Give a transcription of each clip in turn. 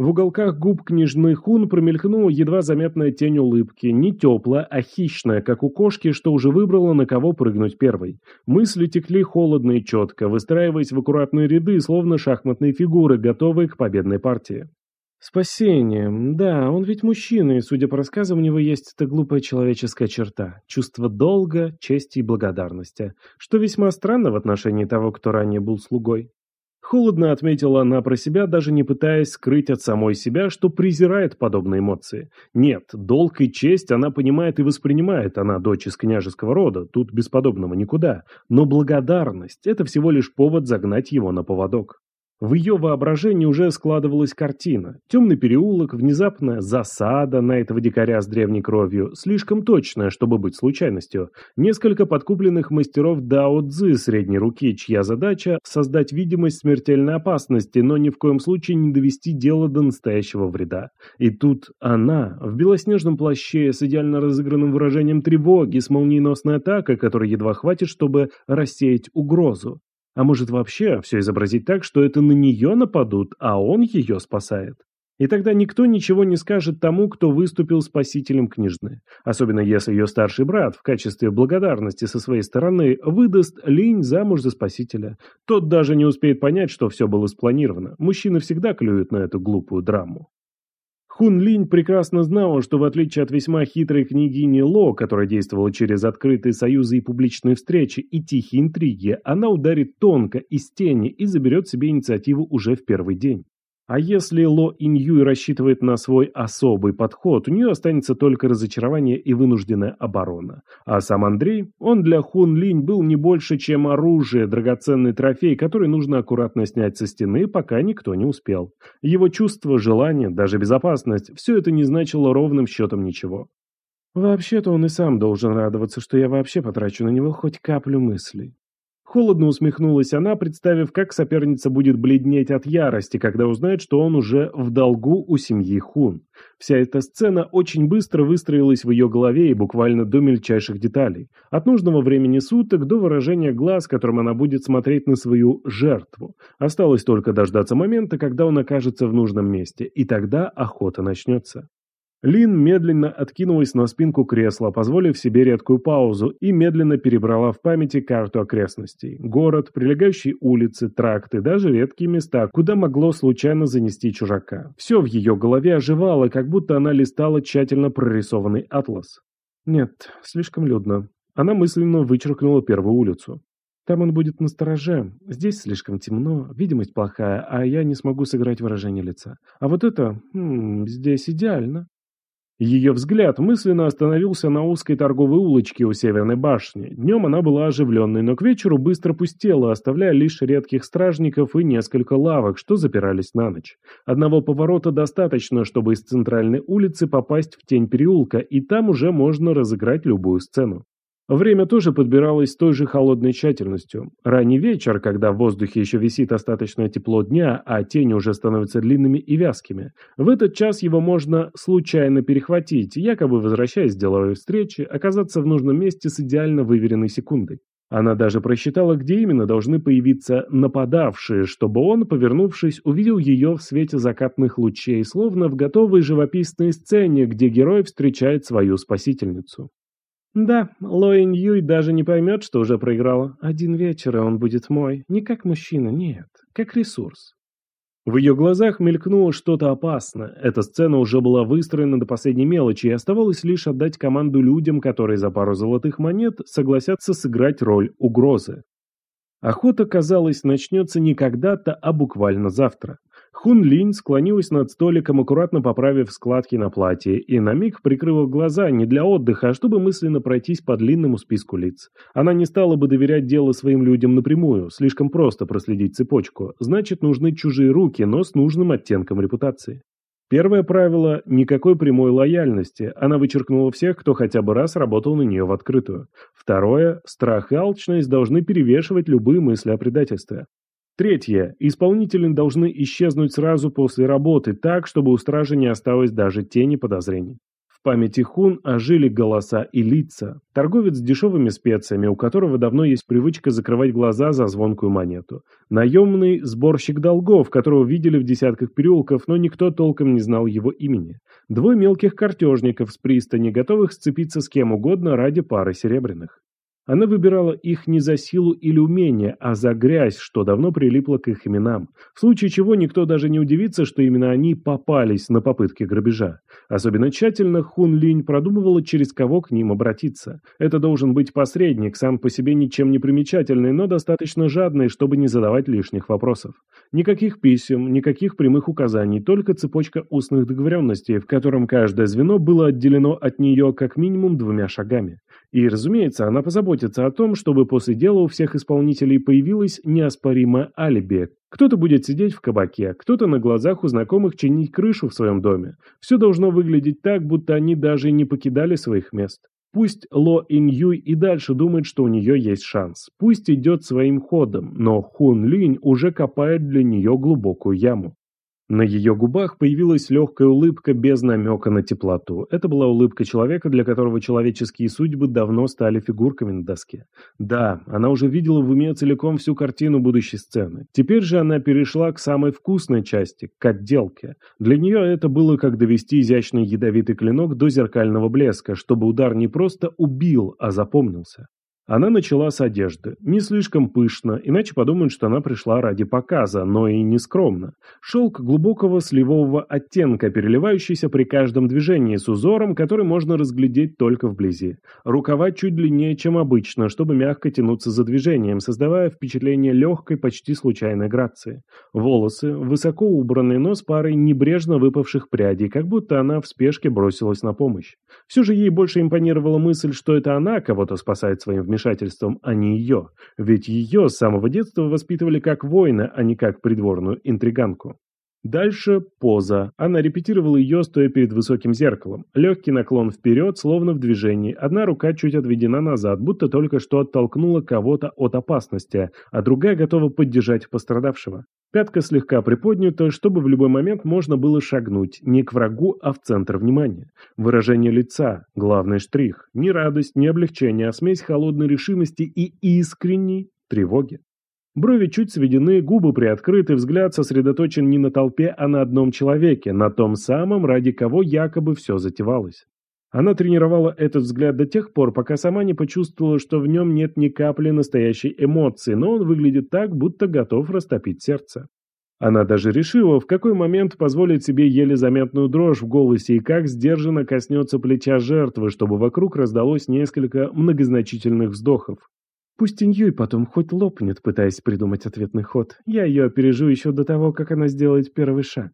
В уголках губ княжны Хун промелькнула едва заметная тень улыбки, не теплая, а хищная, как у кошки, что уже выбрала, на кого прыгнуть первой. Мысли текли холодно и четко, выстраиваясь в аккуратные ряды, словно шахматные фигуры, готовые к победной партии. Спасение. Да, он ведь мужчина, и, судя по рассказам, у него есть эта глупая человеческая черта – чувство долга, чести и благодарности, что весьма странно в отношении того, кто ранее был слугой. Холодно отметила она про себя, даже не пытаясь скрыть от самой себя, что презирает подобные эмоции. Нет, долг и честь она понимает и воспринимает, она дочь из княжеского рода, тут без подобного никуда. Но благодарность – это всего лишь повод загнать его на поводок. В ее воображении уже складывалась картина. Темный переулок, внезапная засада на этого дикаря с древней кровью, слишком точная, чтобы быть случайностью. Несколько подкупленных мастеров Дао Цзы средней руки, чья задача – создать видимость смертельной опасности, но ни в коем случае не довести дело до настоящего вреда. И тут она, в белоснежном плаще, с идеально разыгранным выражением тревоги, с молниеносной атакой, которой едва хватит, чтобы рассеять угрозу. А может вообще все изобразить так, что это на нее нападут, а он ее спасает? И тогда никто ничего не скажет тому, кто выступил спасителем княжны. Особенно если ее старший брат в качестве благодарности со своей стороны выдаст линь замуж за спасителя. Тот даже не успеет понять, что все было спланировано. Мужчины всегда клюют на эту глупую драму. Хун Линь прекрасно знала, что в отличие от весьма хитрой княгини Ло, которая действовала через открытые союзы и публичные встречи и тихие интриги, она ударит тонко из тени и заберет себе инициативу уже в первый день. А если Ло Иньюй рассчитывает на свой особый подход, у нее останется только разочарование и вынужденная оборона. А сам Андрей, он для Хун Линь был не больше, чем оружие, драгоценный трофей, который нужно аккуратно снять со стены, пока никто не успел. Его чувство, желание, даже безопасность – все это не значило ровным счетом ничего. Вообще-то он и сам должен радоваться, что я вообще потрачу на него хоть каплю мыслей. Холодно усмехнулась она, представив, как соперница будет бледнеть от ярости, когда узнает, что он уже в долгу у семьи Хун. Вся эта сцена очень быстро выстроилась в ее голове и буквально до мельчайших деталей. От нужного времени суток до выражения глаз, которым она будет смотреть на свою жертву. Осталось только дождаться момента, когда он окажется в нужном месте, и тогда охота начнется. Лин медленно откинулась на спинку кресла, позволив себе редкую паузу, и медленно перебрала в памяти карту окрестностей. Город, прилегающие улицы, тракты, даже редкие места, куда могло случайно занести чужака. Все в ее голове оживало, как будто она листала тщательно прорисованный атлас. Нет, слишком людно. Она мысленно вычеркнула первую улицу. Там он будет на стороже. Здесь слишком темно, видимость плохая, а я не смогу сыграть выражение лица. А вот это... М -м, здесь идеально. Ее взгляд мысленно остановился на узкой торговой улочке у Северной башни. Днем она была оживленной, но к вечеру быстро пустела, оставляя лишь редких стражников и несколько лавок, что запирались на ночь. Одного поворота достаточно, чтобы из центральной улицы попасть в тень переулка, и там уже можно разыграть любую сцену. Время тоже подбиралось с той же холодной тщательностью. Ранний вечер, когда в воздухе еще висит остаточное тепло дня, а тени уже становятся длинными и вязкими. В этот час его можно случайно перехватить, якобы возвращаясь с деловой встречи, оказаться в нужном месте с идеально выверенной секундой. Она даже просчитала, где именно должны появиться нападавшие, чтобы он, повернувшись, увидел ее в свете закатных лучей, словно в готовой живописной сцене, где герой встречает свою спасительницу. Да, Лоин Юй даже не поймет, что уже проиграла. Один вечер, и он будет мой. Не как мужчина, нет, как ресурс. В ее глазах мелькнуло что-то опасное. Эта сцена уже была выстроена до последней мелочи, и оставалось лишь отдать команду людям, которые за пару золотых монет согласятся сыграть роль угрозы. Охота, казалось, начнется не когда-то, а буквально завтра. Хун Линь склонилась над столиком, аккуратно поправив складки на платье, и на миг прикрыла глаза не для отдыха, а чтобы мысленно пройтись по длинному списку лиц. Она не стала бы доверять дело своим людям напрямую, слишком просто проследить цепочку. Значит, нужны чужие руки, но с нужным оттенком репутации. Первое правило – никакой прямой лояльности. Она вычеркнула всех, кто хотя бы раз работал на нее в открытую. Второе – страх и алчность должны перевешивать любые мысли о предательстве. Третье. Исполнители должны исчезнуть сразу после работы, так, чтобы у стражи не осталось даже тени подозрений. В памяти Хун ожили голоса и лица. Торговец с дешевыми специями, у которого давно есть привычка закрывать глаза за звонкую монету. Наемный сборщик долгов, которого видели в десятках переулков, но никто толком не знал его имени. Двое мелких картежников с пристани, готовых сцепиться с кем угодно ради пары серебряных. Она выбирала их не за силу или умение, а за грязь, что давно прилипло к их именам. В случае чего никто даже не удивится, что именно они попались на попытки грабежа. Особенно тщательно Хун Линь продумывала, через кого к ним обратиться. Это должен быть посредник, сам по себе ничем не примечательный, но достаточно жадный, чтобы не задавать лишних вопросов. Никаких писем, никаких прямых указаний, только цепочка устных договоренностей, в котором каждое звено было отделено от нее как минимум двумя шагами. И, разумеется, она позаботится о том, чтобы после дела у всех исполнителей появилось неоспоримое алиби. Кто-то будет сидеть в кабаке, кто-то на глазах у знакомых чинить крышу в своем доме. Все должно выглядеть так, будто они даже не покидали своих мест. Пусть Ло Инь и дальше думает, что у нее есть шанс. Пусть идет своим ходом, но Хун Линь уже копает для нее глубокую яму. На ее губах появилась легкая улыбка без намека на теплоту. Это была улыбка человека, для которого человеческие судьбы давно стали фигурками на доске. Да, она уже видела в уме целиком всю картину будущей сцены. Теперь же она перешла к самой вкусной части, к отделке. Для нее это было как довести изящный ядовитый клинок до зеркального блеска, чтобы удар не просто убил, а запомнился. Она начала с одежды. Не слишком пышно, иначе подумают, что она пришла ради показа, но и не скромно. Шелк глубокого сливового оттенка, переливающийся при каждом движении с узором, который можно разглядеть только вблизи. Рукава чуть длиннее, чем обычно, чтобы мягко тянуться за движением, создавая впечатление легкой, почти случайной грации. Волосы, высоко убранный нос парой небрежно выпавших прядей, как будто она в спешке бросилась на помощь. Все же ей больше импонировала мысль, что это она кого-то спасает своим вмешательством вмешательством, а не ее. Ведь ее с самого детства воспитывали как воина, а не как придворную интриганку. Дальше поза. Она репетировала ее, стоя перед высоким зеркалом. Легкий наклон вперед, словно в движении. Одна рука чуть отведена назад, будто только что оттолкнула кого-то от опасности, а другая готова поддержать пострадавшего. Пятка слегка приподнята, чтобы в любой момент можно было шагнуть не к врагу, а в центр внимания. Выражение лица – главный штрих. Ни радость, ни облегчение, а смесь холодной решимости и искренней тревоги. Брови чуть сведены, губы приоткрыты, взгляд сосредоточен не на толпе, а на одном человеке, на том самом, ради кого якобы все затевалось. Она тренировала этот взгляд до тех пор, пока сама не почувствовала, что в нем нет ни капли настоящей эмоции, но он выглядит так, будто готов растопить сердце. Она даже решила, в какой момент позволить себе еле заметную дрожь в голосе и как сдержанно коснется плеча жертвы, чтобы вокруг раздалось несколько многозначительных вздохов. Пусть Иньюй потом хоть лопнет, пытаясь придумать ответный ход. Я ее опережу еще до того, как она сделает первый шаг.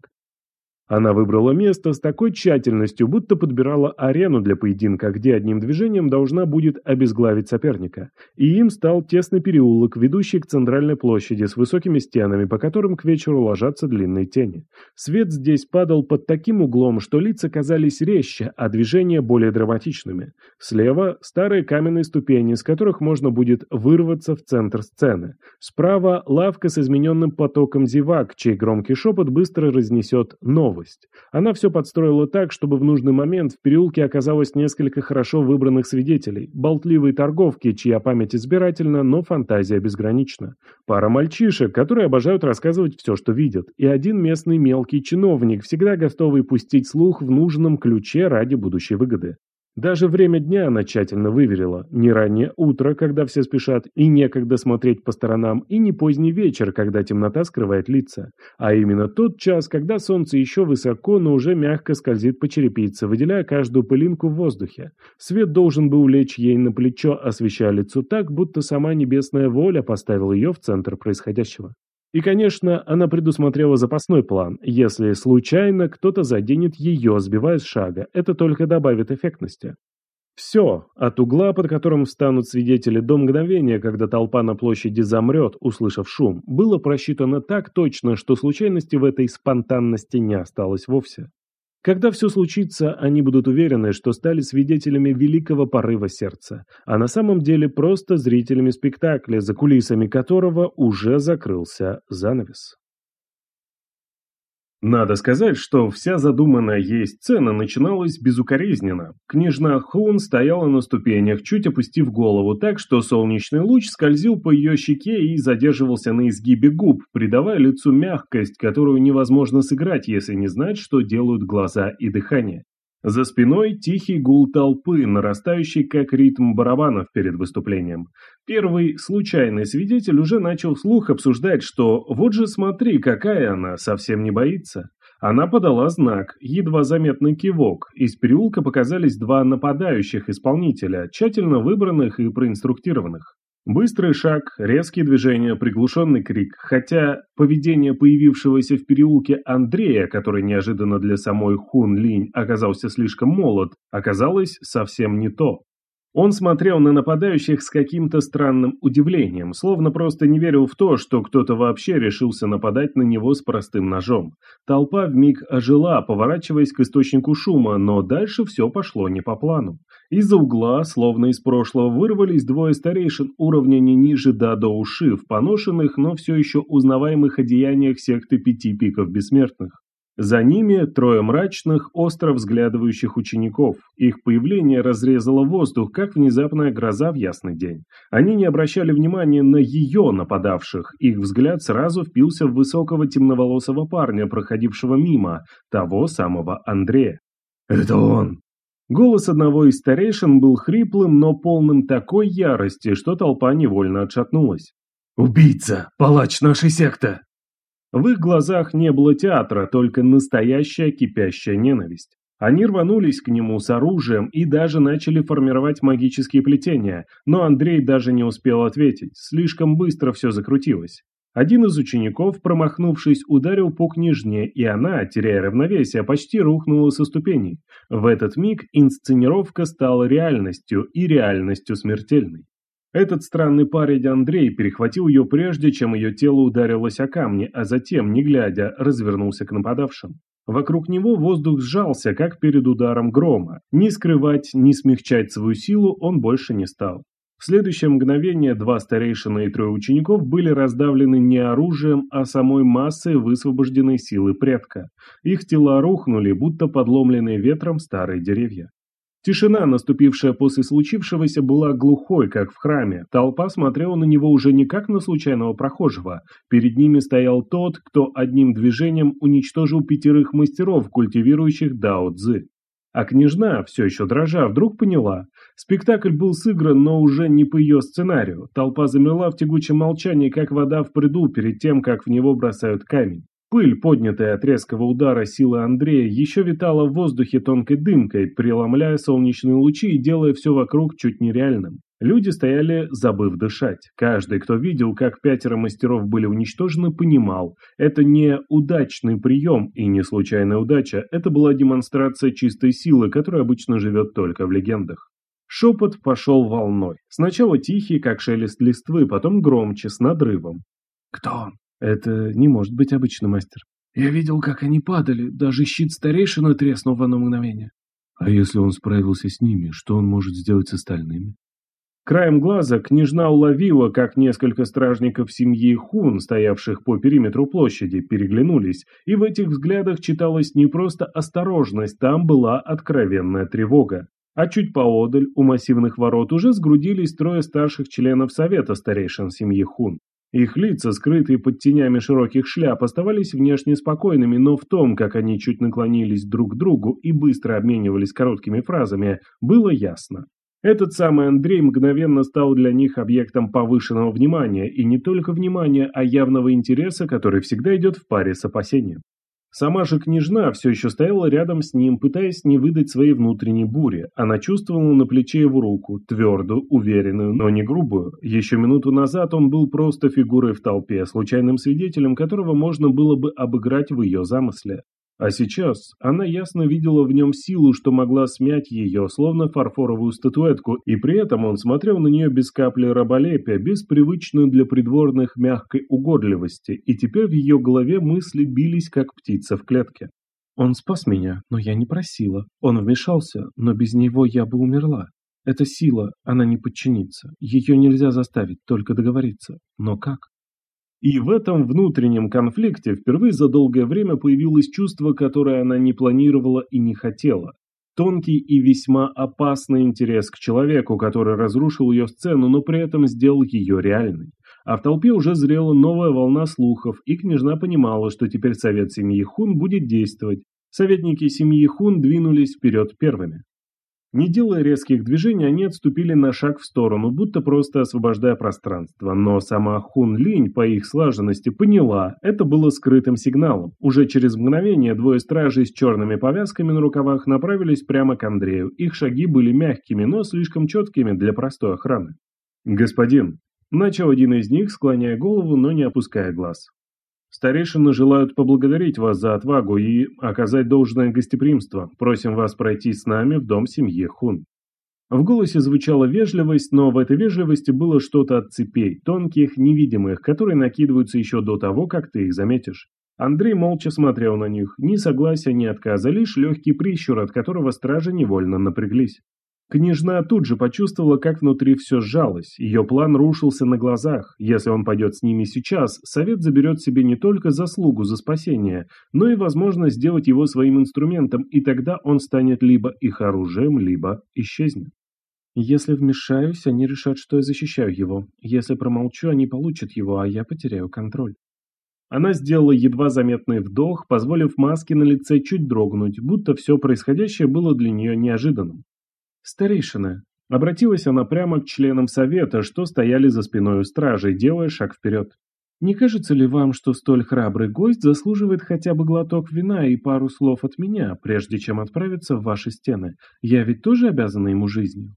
Она выбрала место с такой тщательностью, будто подбирала арену для поединка, где одним движением должна будет обезглавить соперника. И им стал тесный переулок, ведущий к центральной площади с высокими стенами, по которым к вечеру ложатся длинные тени. Свет здесь падал под таким углом, что лица казались резче, а движения более драматичными. Слева – старые каменные ступени, с которых можно будет вырваться в центр сцены. Справа – лавка с измененным потоком зевак, чей громкий шепот быстро разнесет новый новость. Она все подстроила так, чтобы в нужный момент в переулке оказалось несколько хорошо выбранных свидетелей, болтливые торговки, чья память избирательна, но фантазия безгранична, пара мальчишек, которые обожают рассказывать все, что видят, и один местный мелкий чиновник, всегда готовый пустить слух в нужном ключе ради будущей выгоды. Даже время дня она тщательно выверила. Не раннее утро, когда все спешат, и некогда смотреть по сторонам, и не поздний вечер, когда темнота скрывает лица. А именно тот час, когда солнце еще высоко, но уже мягко скользит по черепице, выделяя каждую пылинку в воздухе. Свет должен был лечь ей на плечо, освещая лицо так, будто сама небесная воля поставила ее в центр происходящего. И, конечно, она предусмотрела запасной план. Если случайно кто-то заденет ее, сбивая с шага, это только добавит эффектности. Все, от угла, под которым встанут свидетели до мгновения, когда толпа на площади замрет, услышав шум, было просчитано так точно, что случайности в этой спонтанности не осталось вовсе. Когда все случится, они будут уверены, что стали свидетелями великого порыва сердца, а на самом деле просто зрителями спектакля, за кулисами которого уже закрылся занавес. Надо сказать, что вся задуманная ей сцена начиналась безукоризненно. Княжна Хун стояла на ступенях, чуть опустив голову так, что солнечный луч скользил по ее щеке и задерживался на изгибе губ, придавая лицу мягкость, которую невозможно сыграть, если не знать, что делают глаза и дыхание. За спиной тихий гул толпы, нарастающий как ритм барабанов перед выступлением. Первый случайный свидетель уже начал вслух обсуждать, что «вот же смотри, какая она, совсем не боится». Она подала знак, едва заметный кивок. Из переулка показались два нападающих исполнителя, тщательно выбранных и проинструктированных. Быстрый шаг, резкие движения, приглушенный крик, хотя поведение появившегося в переулке Андрея, который неожиданно для самой Хун Линь оказался слишком молод, оказалось совсем не то. Он смотрел на нападающих с каким-то странным удивлением, словно просто не верил в то, что кто-то вообще решился нападать на него с простым ножом. Толпа вмиг ожила, поворачиваясь к источнику шума, но дальше все пошло не по плану. Из-за угла, словно из прошлого, вырвались двое старейшин уровня не ниже да до уши, в поношенных, но все еще узнаваемых одеяниях секты пяти пиков бессмертных. За ними трое мрачных, остро взглядывающих учеников. Их появление разрезало воздух, как внезапная гроза в ясный день. Они не обращали внимания на ее нападавших. Их взгляд сразу впился в высокого темноволосого парня, проходившего мимо, того самого Андрея. «Это он!» Голос одного из старейшин был хриплым, но полным такой ярости, что толпа невольно отшатнулась. «Убийца! Палач нашей секты!» В их глазах не было театра, только настоящая кипящая ненависть. Они рванулись к нему с оружием и даже начали формировать магические плетения, но Андрей даже не успел ответить, слишком быстро все закрутилось. Один из учеников, промахнувшись, ударил по княжне, и она, теряя равновесие, почти рухнула со ступеней. В этот миг инсценировка стала реальностью, и реальностью смертельной. Этот странный парень Андрей перехватил ее прежде, чем ее тело ударилось о камни, а затем, не глядя, развернулся к нападавшим. Вокруг него воздух сжался, как перед ударом грома. Ни скрывать, ни смягчать свою силу он больше не стал. В следующее мгновение два старейшина и трое учеников были раздавлены не оружием, а самой массой высвобожденной силы предка. Их тела рухнули, будто подломленные ветром старые деревья. Тишина, наступившая после случившегося, была глухой, как в храме. Толпа смотрела на него уже не как на случайного прохожего. Перед ними стоял тот, кто одним движением уничтожил пятерых мастеров, культивирующих дао цзы. А княжна, все еще дрожа, вдруг поняла. Спектакль был сыгран, но уже не по ее сценарию. Толпа замерла в тягучем молчании, как вода в пруду перед тем, как в него бросают камень. Пыль, поднятая от резкого удара силы Андрея, еще витала в воздухе тонкой дымкой, преломляя солнечные лучи и делая все вокруг чуть нереальным. Люди стояли, забыв дышать. Каждый, кто видел, как пятеро мастеров были уничтожены, понимал, это не удачный прием и не случайная удача, это была демонстрация чистой силы, которая обычно живет только в легендах. Шепот пошел волной. Сначала тихий, как шелест листвы, потом громче, с надрывом. «Кто он?» Это не может быть обычный мастер. Я видел, как они падали, даже щит старейшины треснул в одно мгновение. А если он справился с ними, что он может сделать с остальными? Краем глаза княжна уловила, как несколько стражников семьи Хун, стоявших по периметру площади, переглянулись, и в этих взглядах читалась не просто осторожность, там была откровенная тревога. А чуть поодаль, у массивных ворот, уже сгрудились трое старших членов совета старейшин семьи Хун. Их лица, скрытые под тенями широких шляп, оставались внешне спокойными, но в том, как они чуть наклонились друг к другу и быстро обменивались короткими фразами, было ясно. Этот самый Андрей мгновенно стал для них объектом повышенного внимания, и не только внимания, а явного интереса, который всегда идет в паре с опасением. Сама же княжна все еще стояла рядом с ним, пытаясь не выдать своей внутренней бури. Она чувствовала на плече его руку, твердую, уверенную, но не грубую. Еще минуту назад он был просто фигурой в толпе, случайным свидетелем которого можно было бы обыграть в ее замысле. А сейчас она ясно видела в нем силу, что могла смять ее, словно фарфоровую статуэтку, и при этом он смотрел на нее без капли раболепия, без привычной для придворных мягкой угодливости, и теперь в ее голове мысли бились, как птица в клетке. Он спас меня, но я не просила. Он вмешался, но без него я бы умерла. Это сила, она не подчинится. Ее нельзя заставить, только договориться. Но как? И в этом внутреннем конфликте впервые за долгое время появилось чувство, которое она не планировала и не хотела. Тонкий и весьма опасный интерес к человеку, который разрушил ее сцену, но при этом сделал ее реальной. А в толпе уже зрела новая волна слухов, и княжна понимала, что теперь совет семьи Хун будет действовать. Советники семьи Хун двинулись вперед первыми. Не делая резких движений, они отступили на шаг в сторону, будто просто освобождая пространство. Но сама Хун Линь, по их слаженности, поняла, это было скрытым сигналом. Уже через мгновение двое стражей с черными повязками на рукавах направились прямо к Андрею. Их шаги были мягкими, но слишком четкими для простой охраны. «Господин», – начал один из них, склоняя голову, но не опуская глаз. Старейшины желают поблагодарить вас за отвагу и оказать должное гостеприимство. Просим вас пройти с нами в дом семьи Хун». В голосе звучала вежливость, но в этой вежливости было что-то от цепей, тонких, невидимых, которые накидываются еще до того, как ты их заметишь. Андрей молча смотрел на них, ни согласия, ни отказа, лишь легкий прищур, от которого стражи невольно напряглись. Княжна тут же почувствовала, как внутри все сжалось. Ее план рушился на глазах. Если он пойдет с ними сейчас, совет заберет себе не только заслугу за спасение, но и возможность сделать его своим инструментом, и тогда он станет либо их оружием, либо исчезнет. Если вмешаюсь, они решат, что я защищаю его. Если промолчу, они получат его, а я потеряю контроль. Она сделала едва заметный вдох, позволив маске на лице чуть дрогнуть, будто все происходящее было для нее неожиданным. «Старейшина», — обратилась она прямо к членам совета, что стояли за спиной у стражей, делая шаг вперед. «Не кажется ли вам, что столь храбрый гость заслуживает хотя бы глоток вина и пару слов от меня, прежде чем отправиться в ваши стены? Я ведь тоже обязана ему жизнью?»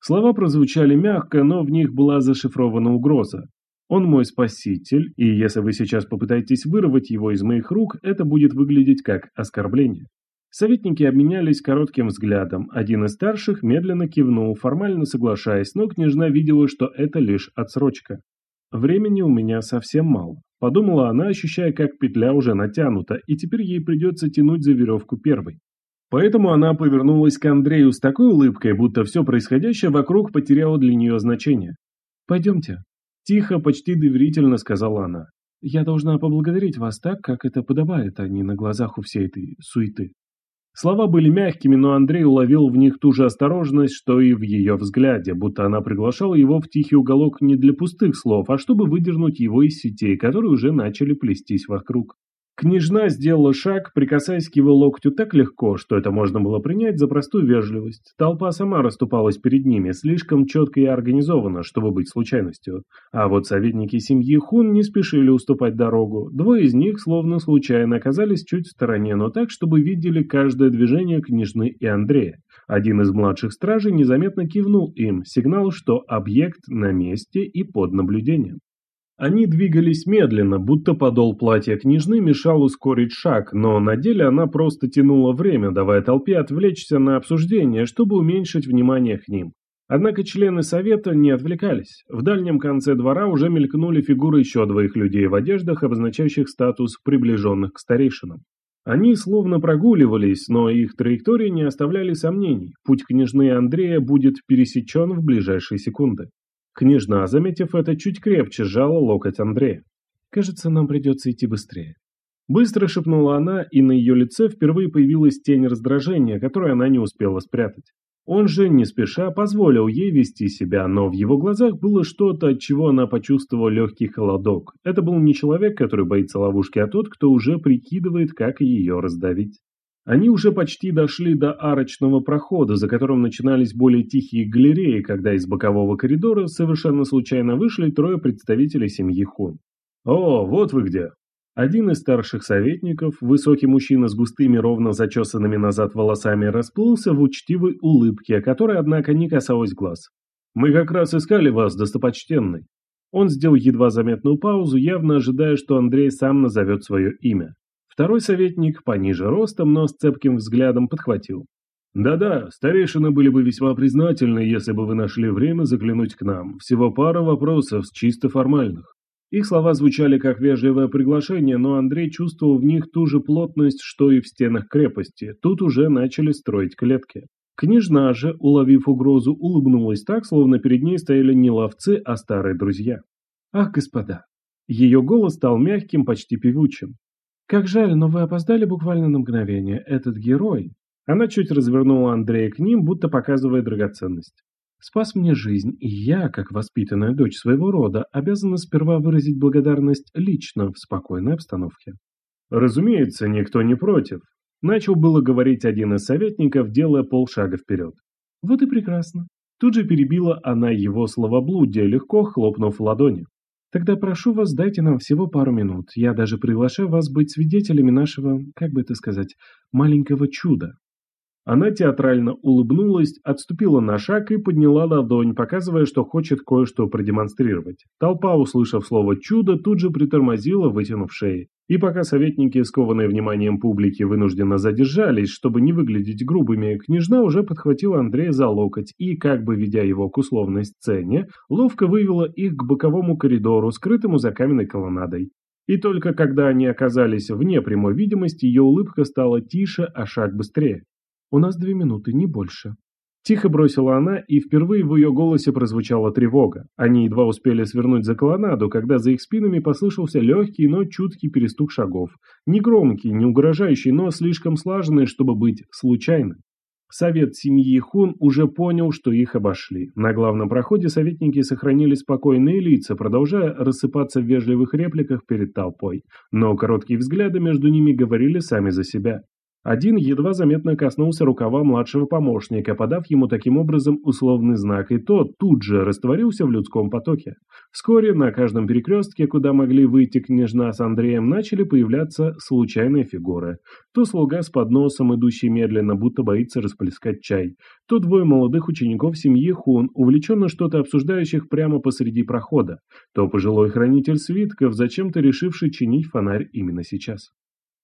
Слова прозвучали мягко, но в них была зашифрована угроза. Он мой спаситель, и если вы сейчас попытаетесь вырвать его из моих рук, это будет выглядеть как оскорбление. Советники обменялись коротким взглядом. Один из старших медленно кивнул, формально соглашаясь, но княжна видела, что это лишь отсрочка. «Времени у меня совсем мало», – подумала она, ощущая, как петля уже натянута, и теперь ей придется тянуть за веревку первой. Поэтому она повернулась к Андрею с такой улыбкой, будто все происходящее вокруг потеряло для нее значение. «Пойдемте», – тихо, почти доверительно сказала она. «Я должна поблагодарить вас так, как это подобает, а не на глазах у всей этой суеты». Слова были мягкими, но Андрей уловил в них ту же осторожность, что и в ее взгляде, будто она приглашала его в тихий уголок не для пустых слов, а чтобы выдернуть его из сетей, которые уже начали плестись вокруг. Княжна сделала шаг, прикасаясь к его локтю так легко, что это можно было принять за простую вежливость. Толпа сама расступалась перед ними, слишком четко и организованно, чтобы быть случайностью. А вот советники семьи Хун не спешили уступать дорогу. Двое из них словно случайно оказались чуть в стороне, но так, чтобы видели каждое движение княжны и Андрея. Один из младших стражей незаметно кивнул им, сигнал, что объект на месте и под наблюдением. Они двигались медленно, будто подол платья княжны мешал ускорить шаг, но на деле она просто тянула время, давая толпе отвлечься на обсуждение, чтобы уменьшить внимание к ним. Однако члены совета не отвлекались. В дальнем конце двора уже мелькнули фигуры еще двоих людей в одеждах, обозначающих статус приближенных к старейшинам. Они словно прогуливались, но их траектории не оставляли сомнений. Путь княжны Андрея будет пересечен в ближайшие секунды. Княжна, заметив это, чуть крепче сжала локоть Андрея. «Кажется, нам придется идти быстрее». Быстро шепнула она, и на ее лице впервые появилась тень раздражения, которую она не успела спрятать. Он же, не спеша, позволил ей вести себя, но в его глазах было что-то, от чего она почувствовала легкий холодок. Это был не человек, который боится ловушки, а тот, кто уже прикидывает, как ее раздавить. Они уже почти дошли до арочного прохода, за которым начинались более тихие галереи, когда из бокового коридора совершенно случайно вышли трое представителей семьи Хун. «О, вот вы где!» Один из старших советников, высокий мужчина с густыми ровно зачесанными назад волосами, расплылся в учтивой улыбке, которой, однако, не касалась глаз. «Мы как раз искали вас, достопочтенный». Он сделал едва заметную паузу, явно ожидая, что Андрей сам назовет свое имя. Второй советник, пониже ростом, но с цепким взглядом, подхватил. «Да-да, старейшины были бы весьма признательны, если бы вы нашли время заглянуть к нам. Всего пара вопросов, чисто формальных». Их слова звучали как вежливое приглашение, но Андрей чувствовал в них ту же плотность, что и в стенах крепости. Тут уже начали строить клетки. Княжна же, уловив угрозу, улыбнулась так, словно перед ней стояли не ловцы, а старые друзья. «Ах, господа, Ее голос стал мягким, почти певучим. «Как жаль, но вы опоздали буквально на мгновение. Этот герой...» Она чуть развернула Андрея к ним, будто показывая драгоценность. «Спас мне жизнь, и я, как воспитанная дочь своего рода, обязана сперва выразить благодарность лично в спокойной обстановке». «Разумеется, никто не против», — начал было говорить один из советников, делая полшага вперед. «Вот и прекрасно». Тут же перебила она его словоблудие, легко хлопнув в ладони. Тогда прошу вас, дайте нам всего пару минут. Я даже приглашаю вас быть свидетелями нашего, как бы это сказать, маленького чуда. Она театрально улыбнулась, отступила на шаг и подняла ладонь, показывая, что хочет кое-что продемонстрировать. Толпа, услышав слово «чудо», тут же притормозила, вытянув шеи. И пока советники, скованные вниманием публики, вынужденно задержались, чтобы не выглядеть грубыми, княжна уже подхватила Андрея за локоть и, как бы ведя его к условной сцене, ловко вывела их к боковому коридору, скрытому за каменной колоннадой. И только когда они оказались вне прямой видимости, ее улыбка стала тише, а шаг быстрее. У нас две минуты, не больше». Тихо бросила она, и впервые в ее голосе прозвучала тревога. Они едва успели свернуть за колоннаду, когда за их спинами послышался легкий, но чуткий перестук шагов. Не громкий, не угрожающий, но слишком слаженный, чтобы быть случайным. Совет семьи Хун уже понял, что их обошли. На главном проходе советники сохранили спокойные лица, продолжая рассыпаться в вежливых репликах перед толпой. Но короткие взгляды между ними говорили сами за себя. Один едва заметно коснулся рукава младшего помощника, подав ему таким образом условный знак, и тот тут же растворился в людском потоке. Вскоре на каждом перекрестке, куда могли выйти княжна с Андреем, начали появляться случайные фигуры. То слуга с подносом, идущий медленно, будто боится расплескать чай, то двое молодых учеников семьи Хун, увлеченно что-то обсуждающих прямо посреди прохода, то пожилой хранитель свитков, зачем-то решивший чинить фонарь именно сейчас.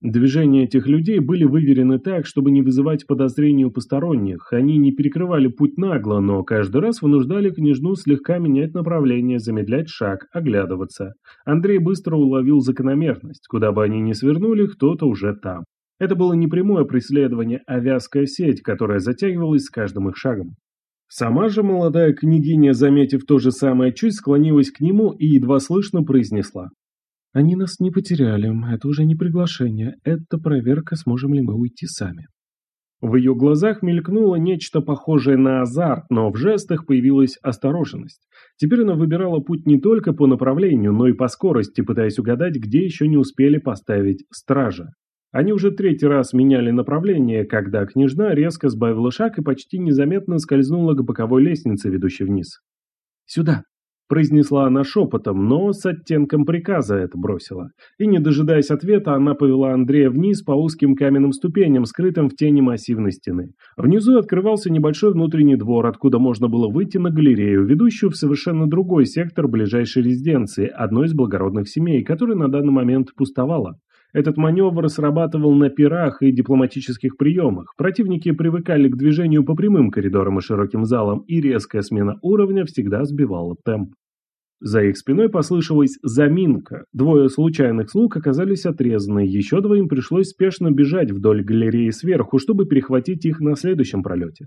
Движения этих людей были выверены так, чтобы не вызывать подозрений у посторонних. Они не перекрывали путь нагло, но каждый раз вынуждали княжну слегка менять направление, замедлять шаг, оглядываться. Андрей быстро уловил закономерность. Куда бы они ни свернули, кто-то уже там. Это было не прямое преследование, а вязкая сеть, которая затягивалась с каждым их шагом. Сама же молодая княгиня, заметив то же самое, чуть склонилась к нему и едва слышно произнесла. Они нас не потеряли, это уже не приглашение, это проверка, сможем ли мы уйти сами. В ее глазах мелькнуло нечто похожее на азарт, но в жестах появилась осторожность. Теперь она выбирала путь не только по направлению, но и по скорости, пытаясь угадать, где еще не успели поставить стража. Они уже третий раз меняли направление, когда княжна резко сбавила шаг и почти незаметно скользнула к боковой лестнице, ведущей вниз. «Сюда!» Произнесла она шепотом, но с оттенком приказа это бросила. И, не дожидаясь ответа, она повела Андрея вниз по узким каменным ступеням, скрытым в тени массивной стены. Внизу открывался небольшой внутренний двор, откуда можно было выйти на галерею, ведущую в совершенно другой сектор ближайшей резиденции, одной из благородных семей, которая на данный момент пустовала. Этот маневр срабатывал на пирах и дипломатических приемах. Противники привыкали к движению по прямым коридорам и широким залам, и резкая смена уровня всегда сбивала темп. За их спиной послышалась заминка. Двое случайных слуг оказались отрезаны, еще двоим пришлось спешно бежать вдоль галереи сверху, чтобы перехватить их на следующем пролете.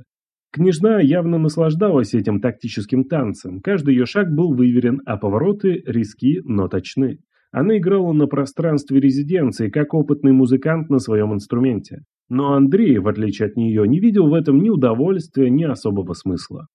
Княжна явно наслаждалась этим тактическим танцем, каждый ее шаг был выверен, а повороты риски, но точны. Она играла на пространстве резиденции, как опытный музыкант на своем инструменте. Но Андрей, в отличие от нее, не видел в этом ни удовольствия, ни особого смысла.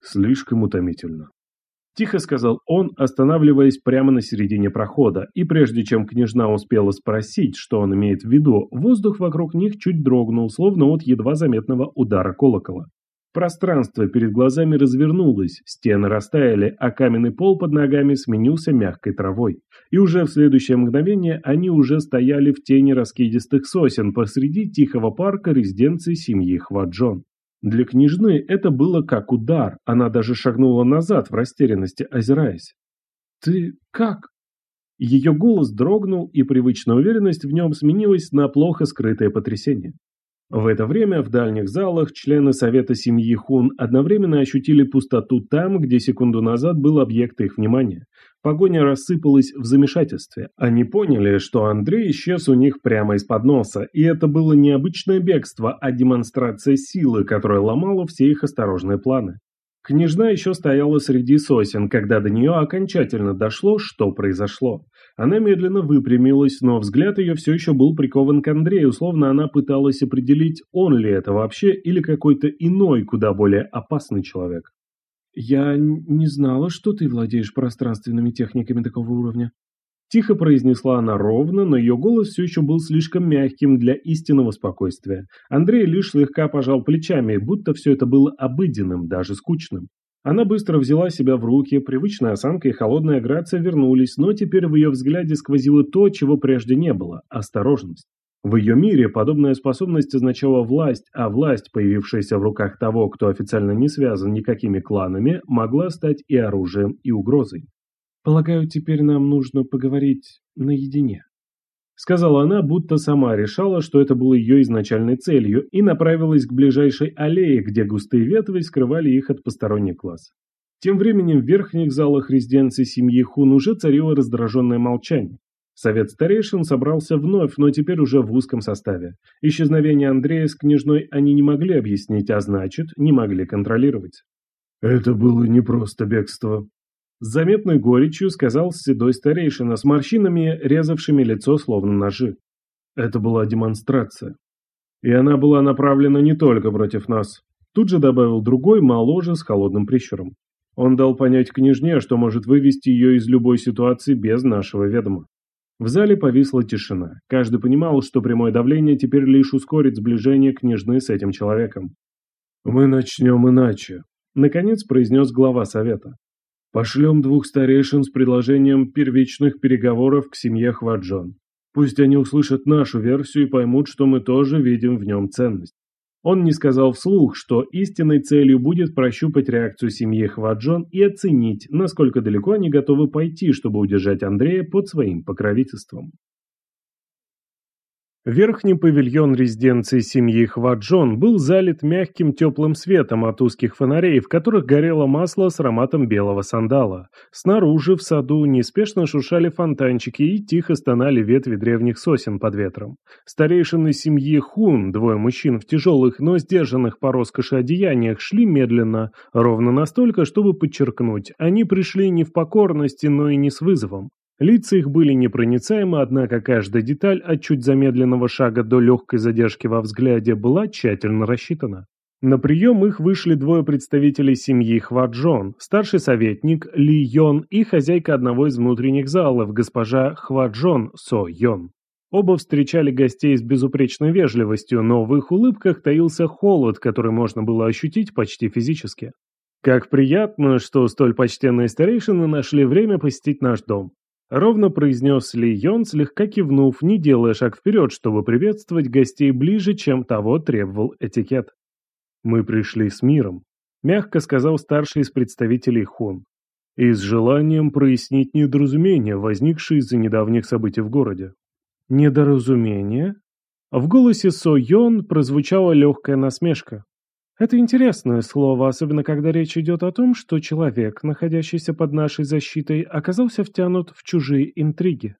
«Слишком утомительно», – тихо сказал он, останавливаясь прямо на середине прохода, и прежде чем княжна успела спросить, что он имеет в виду, воздух вокруг них чуть дрогнул, словно от едва заметного удара колокола. Пространство перед глазами развернулось, стены растаяли, а каменный пол под ногами сменился мягкой травой. И уже в следующее мгновение они уже стояли в тени раскидистых сосен посреди тихого парка резиденции семьи Хваджон. Для княжны это было как удар, она даже шагнула назад в растерянности, озираясь. «Ты как?» Ее голос дрогнул, и привычная уверенность в нем сменилась на плохо скрытое потрясение. В это время в дальних залах члены Совета семьи Хун одновременно ощутили пустоту там, где секунду назад был объект их внимания. Погоня рассыпалась в замешательстве. Они поняли, что Андрей исчез у них прямо из-под носа, и это было не обычное бегство, а демонстрация силы, которая ломала все их осторожные планы. Княжна еще стояла среди сосен, когда до нее окончательно дошло, что произошло. Она медленно выпрямилась, но взгляд ее все еще был прикован к Андрею, словно она пыталась определить, он ли это вообще, или какой-то иной, куда более опасный человек. «Я не знала, что ты владеешь пространственными техниками такого уровня». Тихо произнесла она ровно, но ее голос все еще был слишком мягким для истинного спокойствия. Андрей лишь слегка пожал плечами, будто все это было обыденным, даже скучным. Она быстро взяла себя в руки, привычная осанка и холодная грация вернулись, но теперь в ее взгляде сквозило то, чего прежде не было – осторожность. В ее мире подобная способность означала власть, а власть, появившаяся в руках того, кто официально не связан никакими кланами, могла стать и оружием, и угрозой. «Полагаю, теперь нам нужно поговорить наедине», Сказала она, будто сама решала, что это было ее изначальной целью, и направилась к ближайшей аллее, где густые ветви скрывали их от посторонних глаз. Тем временем в верхних залах резиденции семьи Хун уже царило раздраженное молчание. Совет старейшин собрался вновь, но теперь уже в узком составе. Исчезновение Андрея с княжной они не могли объяснить, а значит, не могли контролировать. «Это было не просто бегство», с заметной горечью сказал седой старейшина с морщинами, резавшими лицо словно ножи. Это была демонстрация. И она была направлена не только против нас. Тут же добавил другой, моложе, с холодным прищуром. Он дал понять княжне, что может вывести ее из любой ситуации без нашего ведома. В зале повисла тишина. Каждый понимал, что прямое давление теперь лишь ускорит сближение княжны с этим человеком. «Мы начнем иначе», — наконец произнес глава совета. Пошлем двух старейшин с предложением первичных переговоров к семье Хваджон. Пусть они услышат нашу версию и поймут, что мы тоже видим в нем ценность. Он не сказал вслух, что истинной целью будет прощупать реакцию семьи Хваджон и оценить, насколько далеко они готовы пойти, чтобы удержать Андрея под своим покровительством. Верхний павильон резиденции семьи Хваджон был залит мягким теплым светом от узких фонарей, в которых горело масло с ароматом белого сандала. Снаружи, в саду, неспешно шуршали фонтанчики и тихо стонали ветви древних сосен под ветром. Старейшины семьи Хун, двое мужчин в тяжелых, но сдержанных по роскоши одеяниях, шли медленно, ровно настолько, чтобы подчеркнуть, они пришли не в покорности, но и не с вызовом. Лица их были непроницаемы, однако каждая деталь от чуть замедленного шага до легкой задержки во взгляде была тщательно рассчитана. На прием их вышли двое представителей семьи Хваджон, старший советник Ли Йон и хозяйка одного из внутренних залов, госпожа Хваджон Со Йон. Оба встречали гостей с безупречной вежливостью, но в их улыбках таился холод, который можно было ощутить почти физически. Как приятно, что столь почтенные старейшины нашли время посетить наш дом. Ровно произнес Ли Йон, слегка кивнув, не делая шаг вперед, чтобы приветствовать гостей ближе, чем того требовал этикет. «Мы пришли с миром», — мягко сказал старший из представителей Хун, «и с желанием прояснить недоразумения, возникшие из-за недавних событий в городе». «Недоразумение?» В голосе Со Йон прозвучала легкая насмешка. Это интересное слово, особенно когда речь идет о том, что человек, находящийся под нашей защитой, оказался втянут в чужие интриги.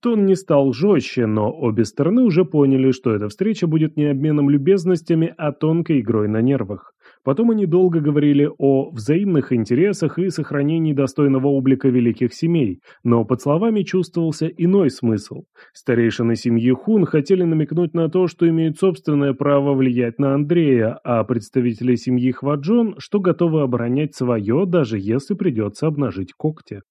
Тон не стал жестче, но обе стороны уже поняли, что эта встреча будет не обменом любезностями, а тонкой игрой на нервах. Потом они долго говорили о взаимных интересах и сохранении достойного облика великих семей, но под словами чувствовался иной смысл. Старейшины семьи Хун хотели намекнуть на то, что имеют собственное право влиять на Андрея, а представители семьи Хваджон, что готовы оборонять свое, даже если придется обнажить когти.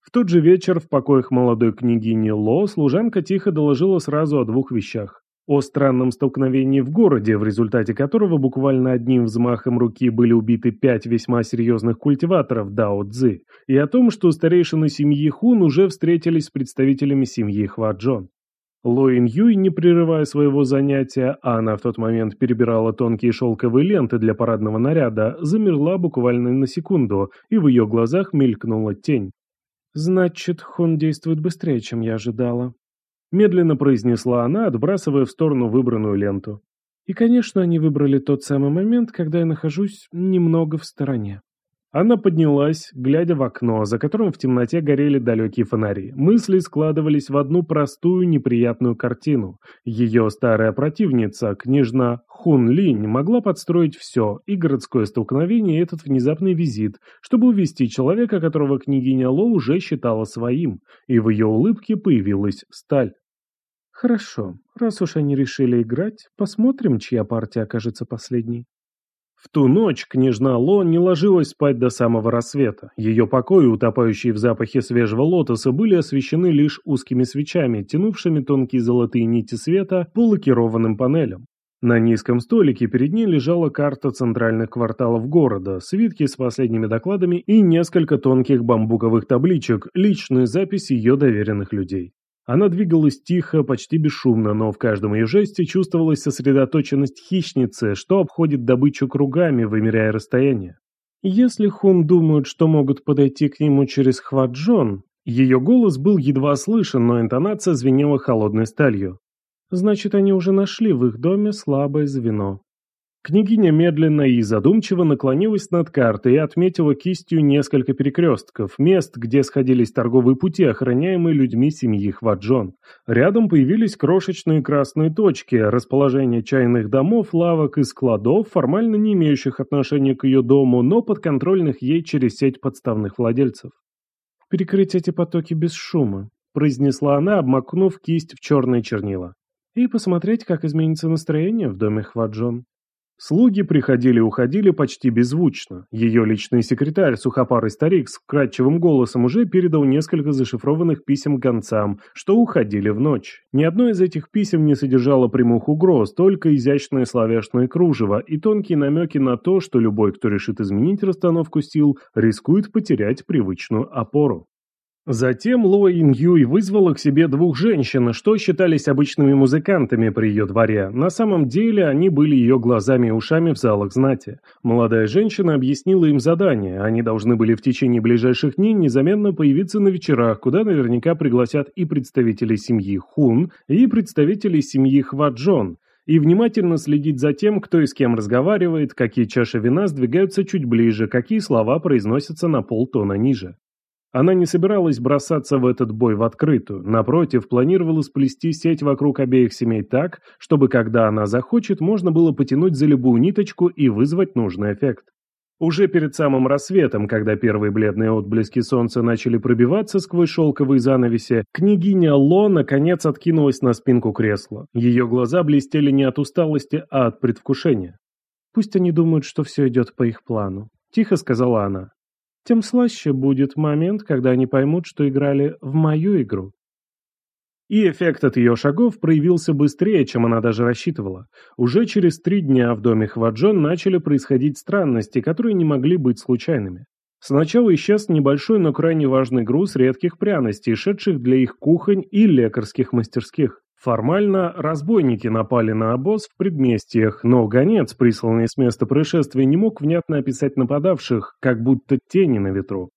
В тот же вечер в покоях молодой княгини Ло служанка тихо доложила сразу о двух вещах о странном столкновении в городе, в результате которого буквально одним взмахом руки были убиты пять весьма серьезных культиваторов Дао Цзы, и о том, что старейшины семьи Хун уже встретились с представителями семьи Хваджон. Лоин Юй, не прерывая своего занятия, а она в тот момент перебирала тонкие шелковые ленты для парадного наряда, замерла буквально на секунду, и в ее глазах мелькнула тень. «Значит, Хун действует быстрее, чем я ожидала», Медленно произнесла она, отбрасывая в сторону выбранную ленту. И, конечно, они выбрали тот самый момент, когда я нахожусь немного в стороне. Она поднялась, глядя в окно, за которым в темноте горели далекие фонари. Мысли складывались в одну простую неприятную картину. Ее старая противница, княжна Хун Линь могла подстроить все, и городское столкновение, и этот внезапный визит, чтобы увести человека, которого княгиня Ло уже считала своим, и в ее улыбке появилась сталь. Хорошо, раз уж они решили играть, посмотрим, чья партия окажется последней. В ту ночь княжна Ло не ложилась спать до самого рассвета. Ее покои, утопающие в запахе свежего лотоса, были освещены лишь узкими свечами, тянувшими тонкие золотые нити света по лакированным панелям. На низком столике перед ней лежала карта центральных кварталов города, свитки с последними докладами и несколько тонких бамбуковых табличек, личные записи ее доверенных людей. Она двигалась тихо, почти бесшумно, но в каждом ее жесте чувствовалась сосредоточенность хищницы, что обходит добычу кругами, вымеряя расстояние. Если Хун думают, что могут подойти к нему через Хваджон, ее голос был едва слышен, но интонация звенела холодной сталью. Значит, они уже нашли в их доме слабое звено. Княгиня медленно и задумчиво наклонилась над картой и отметила кистью несколько перекрестков, мест, где сходились торговые пути, охраняемые людьми семьи Хваджон. Рядом появились крошечные красные точки, расположение чайных домов, лавок и складов, формально не имеющих отношения к ее дому, но подконтрольных ей через сеть подставных владельцев. «Перекрыть эти потоки без шума», – произнесла она, обмакнув кисть в черные чернила. «И посмотреть, как изменится настроение в доме Хваджон». Слуги приходили и уходили почти беззвучно. Ее личный секретарь, сухопарый старик с вкрадчивым голосом уже передал несколько зашифрованных писем гонцам, что уходили в ночь. Ни одно из этих писем не содержало прямых угроз, только изящное славяшное кружево и тонкие намеки на то, что любой, кто решит изменить расстановку сил, рискует потерять привычную опору. Затем Ло Ин Юй вызвала к себе двух женщин, что считались обычными музыкантами при ее дворе. На самом деле они были ее глазами и ушами в залах знати. Молодая женщина объяснила им задание. Они должны были в течение ближайших дней незаметно появиться на вечерах, куда наверняка пригласят и представителей семьи Хун, и представителей семьи Хваджон и внимательно следить за тем, кто и с кем разговаривает, какие чаши вина сдвигаются чуть ближе, какие слова произносятся на полтона ниже. Она не собиралась бросаться в этот бой в открытую, напротив, планировала сплести сеть вокруг обеих семей так, чтобы когда она захочет, можно было потянуть за любую ниточку и вызвать нужный эффект. Уже перед самым рассветом, когда первые бледные отблески солнца начали пробиваться сквозь шелковые занавеси, княгиня Ло наконец откинулась на спинку кресла. Ее глаза блестели не от усталости, а от предвкушения. «Пусть они думают, что все идет по их плану», – тихо сказала она тем слаще будет момент, когда они поймут, что играли в мою игру. И эффект от ее шагов проявился быстрее, чем она даже рассчитывала. Уже через три дня в доме Хваджон начали происходить странности, которые не могли быть случайными. Сначала исчез небольшой, но крайне важный груз редких пряностей, шедших для их кухонь и лекарских мастерских. Формально разбойники напали на обоз в предместьях, но гонец, присланный с места происшествия, не мог внятно описать нападавших, как будто тени на ветру.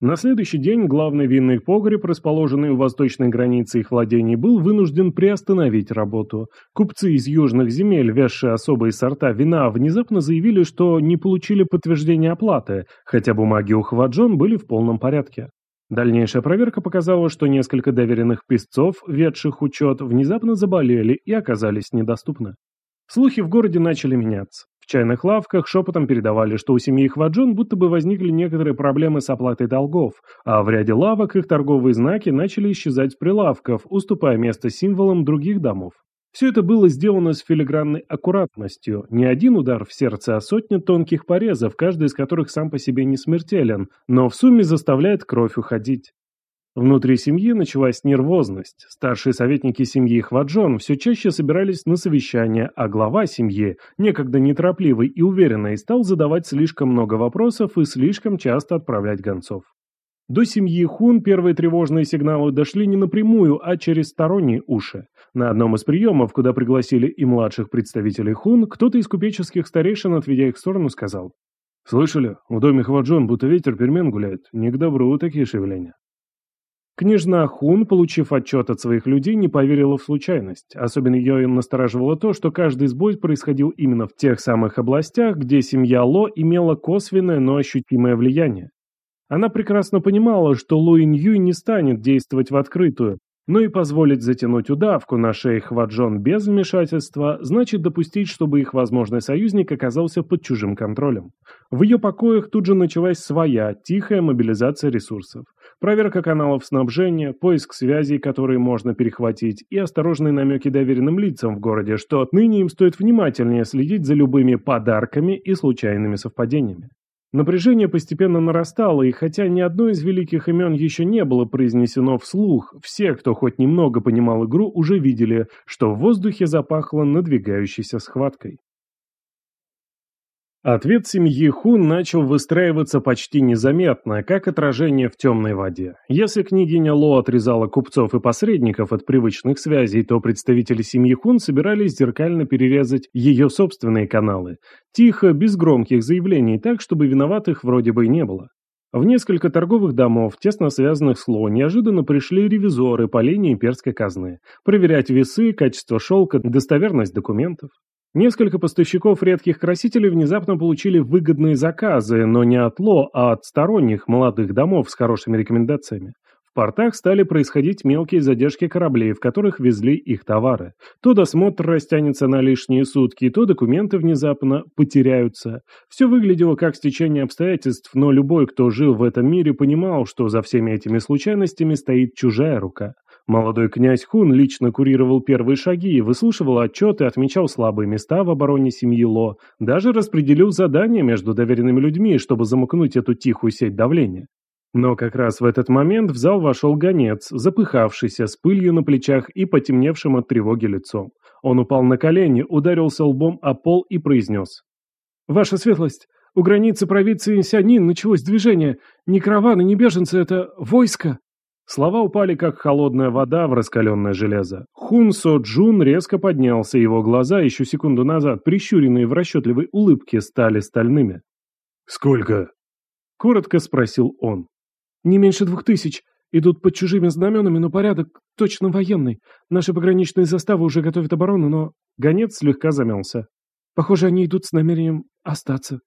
На следующий день главный винный погреб, расположенный у восточной границы их владений, был вынужден приостановить работу. Купцы из южных земель, везшие особые сорта вина, внезапно заявили, что не получили подтверждения оплаты, хотя бумаги у Хваджон были в полном порядке. Дальнейшая проверка показала, что несколько доверенных песцов, ведших учет, внезапно заболели и оказались недоступны. Слухи в городе начали меняться. В чайных лавках шепотом передавали, что у семьи Хваджон будто бы возникли некоторые проблемы с оплатой долгов, а в ряде лавок их торговые знаки начали исчезать с прилавков, уступая место символам других домов. Все это было сделано с филигранной аккуратностью. Не один удар в сердце, а сотни тонких порезов, каждый из которых сам по себе не смертелен, но в сумме заставляет кровь уходить. Внутри семьи началась нервозность. Старшие советники семьи Хваджон все чаще собирались на совещания, а глава семьи, некогда неторопливый и уверенный, стал задавать слишком много вопросов и слишком часто отправлять гонцов. До семьи Хун первые тревожные сигналы дошли не напрямую, а через сторонние уши. На одном из приемов, куда пригласили и младших представителей Хун, кто-то из купеческих старейшин, отведя их в сторону, сказал. «Слышали? В доме Хваджон будто ветер перемен гуляет. Не к добру такие шевеления». Княжна Хун, получив отчет от своих людей, не поверила в случайность. Особенно ее настораживало то, что каждый сбой происходил именно в тех самых областях, где семья Ло имела косвенное, но ощутимое влияние. Она прекрасно понимала, что Луин Юй не станет действовать в открытую, Но и позволить затянуть удавку на шее Хваджон без вмешательства, значит допустить, чтобы их возможный союзник оказался под чужим контролем. В ее покоях тут же началась своя, тихая мобилизация ресурсов. Проверка каналов снабжения, поиск связей, которые можно перехватить, и осторожные намеки доверенным лицам в городе, что отныне им стоит внимательнее следить за любыми подарками и случайными совпадениями. Напряжение постепенно нарастало, и хотя ни одно из великих имен еще не было произнесено вслух, все, кто хоть немного понимал игру, уже видели, что в воздухе запахло надвигающейся схваткой. Ответ семьи Хун начал выстраиваться почти незаметно, как отражение в темной воде. Если княгиня Ло отрезала купцов и посредников от привычных связей, то представители семьи Хун собирались зеркально перерезать ее собственные каналы. Тихо, без громких заявлений, так, чтобы виноватых вроде бы и не было. В несколько торговых домов, тесно связанных с Ло, неожиданно пришли ревизоры по линии имперской казны. Проверять весы, качество шелка, достоверность документов. Несколько поставщиков редких красителей внезапно получили выгодные заказы, но не от ЛО, а от сторонних молодых домов с хорошими рекомендациями. В портах стали происходить мелкие задержки кораблей, в которых везли их товары. То досмотр растянется на лишние сутки, то документы внезапно потеряются. Все выглядело как стечение обстоятельств, но любой, кто жил в этом мире, понимал, что за всеми этими случайностями стоит чужая рука. Молодой князь Хун лично курировал первые шаги, выслушивал отчеты, отмечал слабые места в обороне семьи Ло, даже распределил задания между доверенными людьми, чтобы замыкнуть эту тихую сеть давления. Но как раз в этот момент в зал вошел гонец, запыхавшийся, с пылью на плечах и потемневшим от тревоги лицом. Он упал на колени, ударился лбом о пол и произнес. «Ваша светлость, у границы провинции Сянин началось движение. Ни караваны, ни беженцы, это войско!» Слова упали, как холодная вода в раскаленное железо. Хун Со Джун резко поднялся, его глаза, еще секунду назад, прищуренные в расчетливой улыбке, стали стальными. «Сколько?» — коротко спросил он. «Не меньше двух тысяч. Идут под чужими знаменами, но порядок точно военный. Наши пограничные заставы уже готовят оборону, но...» Гонец слегка замялся. «Похоже, они идут с намерением остаться».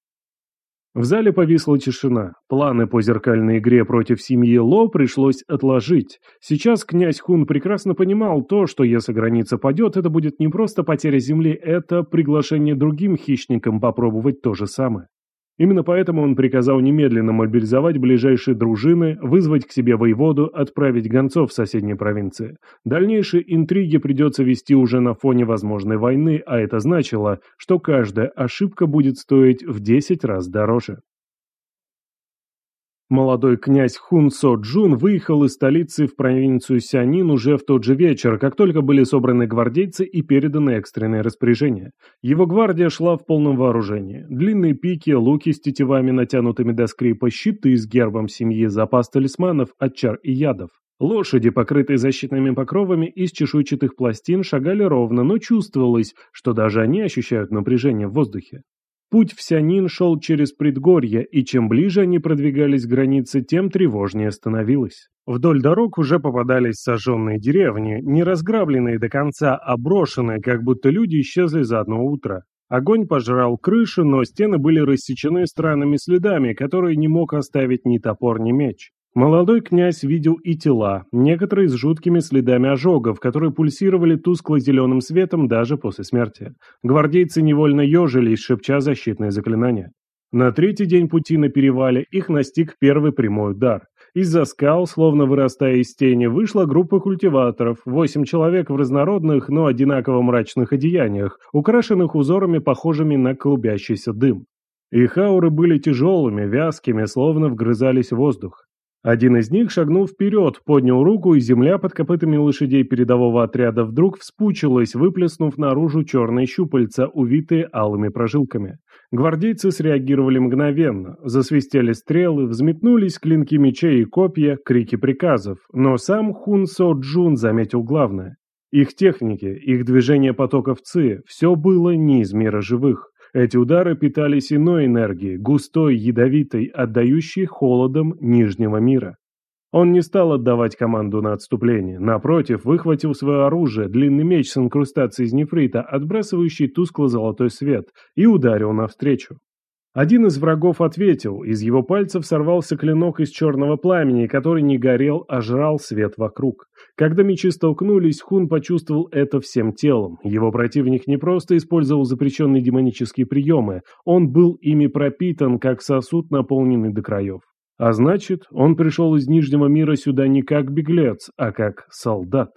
В зале повисла тишина. Планы по зеркальной игре против семьи Ло пришлось отложить. Сейчас князь Хун прекрасно понимал то, что если граница падет, это будет не просто потеря земли, это приглашение другим хищникам попробовать то же самое. Именно поэтому он приказал немедленно мобилизовать ближайшие дружины, вызвать к себе воеводу, отправить гонцов в соседние провинции. Дальнейшие интриги придется вести уже на фоне возможной войны, а это значило, что каждая ошибка будет стоить в 10 раз дороже. Молодой князь Хун Со Джун выехал из столицы в провинцию Сянин уже в тот же вечер, как только были собраны гвардейцы и переданы экстренные распоряжения. Его гвардия шла в полном вооружении. Длинные пики, луки с тетивами, натянутыми до скрипа, щиты с гербом семьи, запас талисманов, отчар и ядов. Лошади, покрытые защитными покровами из чешуйчатых пластин, шагали ровно, но чувствовалось, что даже они ощущают напряжение в воздухе. Путь в Сянин шел через предгорье, и чем ближе они продвигались к границе, тем тревожнее становилось. Вдоль дорог уже попадались сожженные деревни, не разграбленные до конца, а брошенные, как будто люди исчезли за одно утро. Огонь пожрал крыши, но стены были рассечены странными следами, которые не мог оставить ни топор, ни меч. Молодой князь видел и тела, некоторые с жуткими следами ожогов, которые пульсировали тускло-зеленым светом даже после смерти. Гвардейцы невольно ежились, шепча защитные заклинания. На третий день пути на перевале их настиг первый прямой удар. Из-за скал, словно вырастая из тени, вышла группа культиваторов, восемь человек в разнородных, но одинаково мрачных одеяниях, украшенных узорами, похожими на клубящийся дым. Их ауры были тяжелыми, вязкими, словно вгрызались в воздух. Один из них шагнул вперед, поднял руку, и земля под копытами лошадей передового отряда вдруг вспучилась, выплеснув наружу черные щупальца, увитые алыми прожилками. Гвардейцы среагировали мгновенно, засвистели стрелы, взметнулись клинки мечей и копья, крики приказов, но сам Хун Со Джун заметил главное. Их техники, их движение потоков ЦИ – все было не из мира живых. Эти удары питались иной энергией, густой, ядовитой, отдающей холодом Нижнего мира. Он не стал отдавать команду на отступление. Напротив, выхватил свое оружие, длинный меч с инкрустацией из нефрита, отбрасывающий тускло-золотой свет, и ударил навстречу. Один из врагов ответил, из его пальцев сорвался клинок из черного пламени, который не горел, а жрал свет вокруг. Когда мечи столкнулись, Хун почувствовал это всем телом. Его противник не просто использовал запрещенные демонические приемы, он был ими пропитан, как сосуд, наполненный до краев. А значит, он пришел из Нижнего мира сюда не как беглец, а как солдат.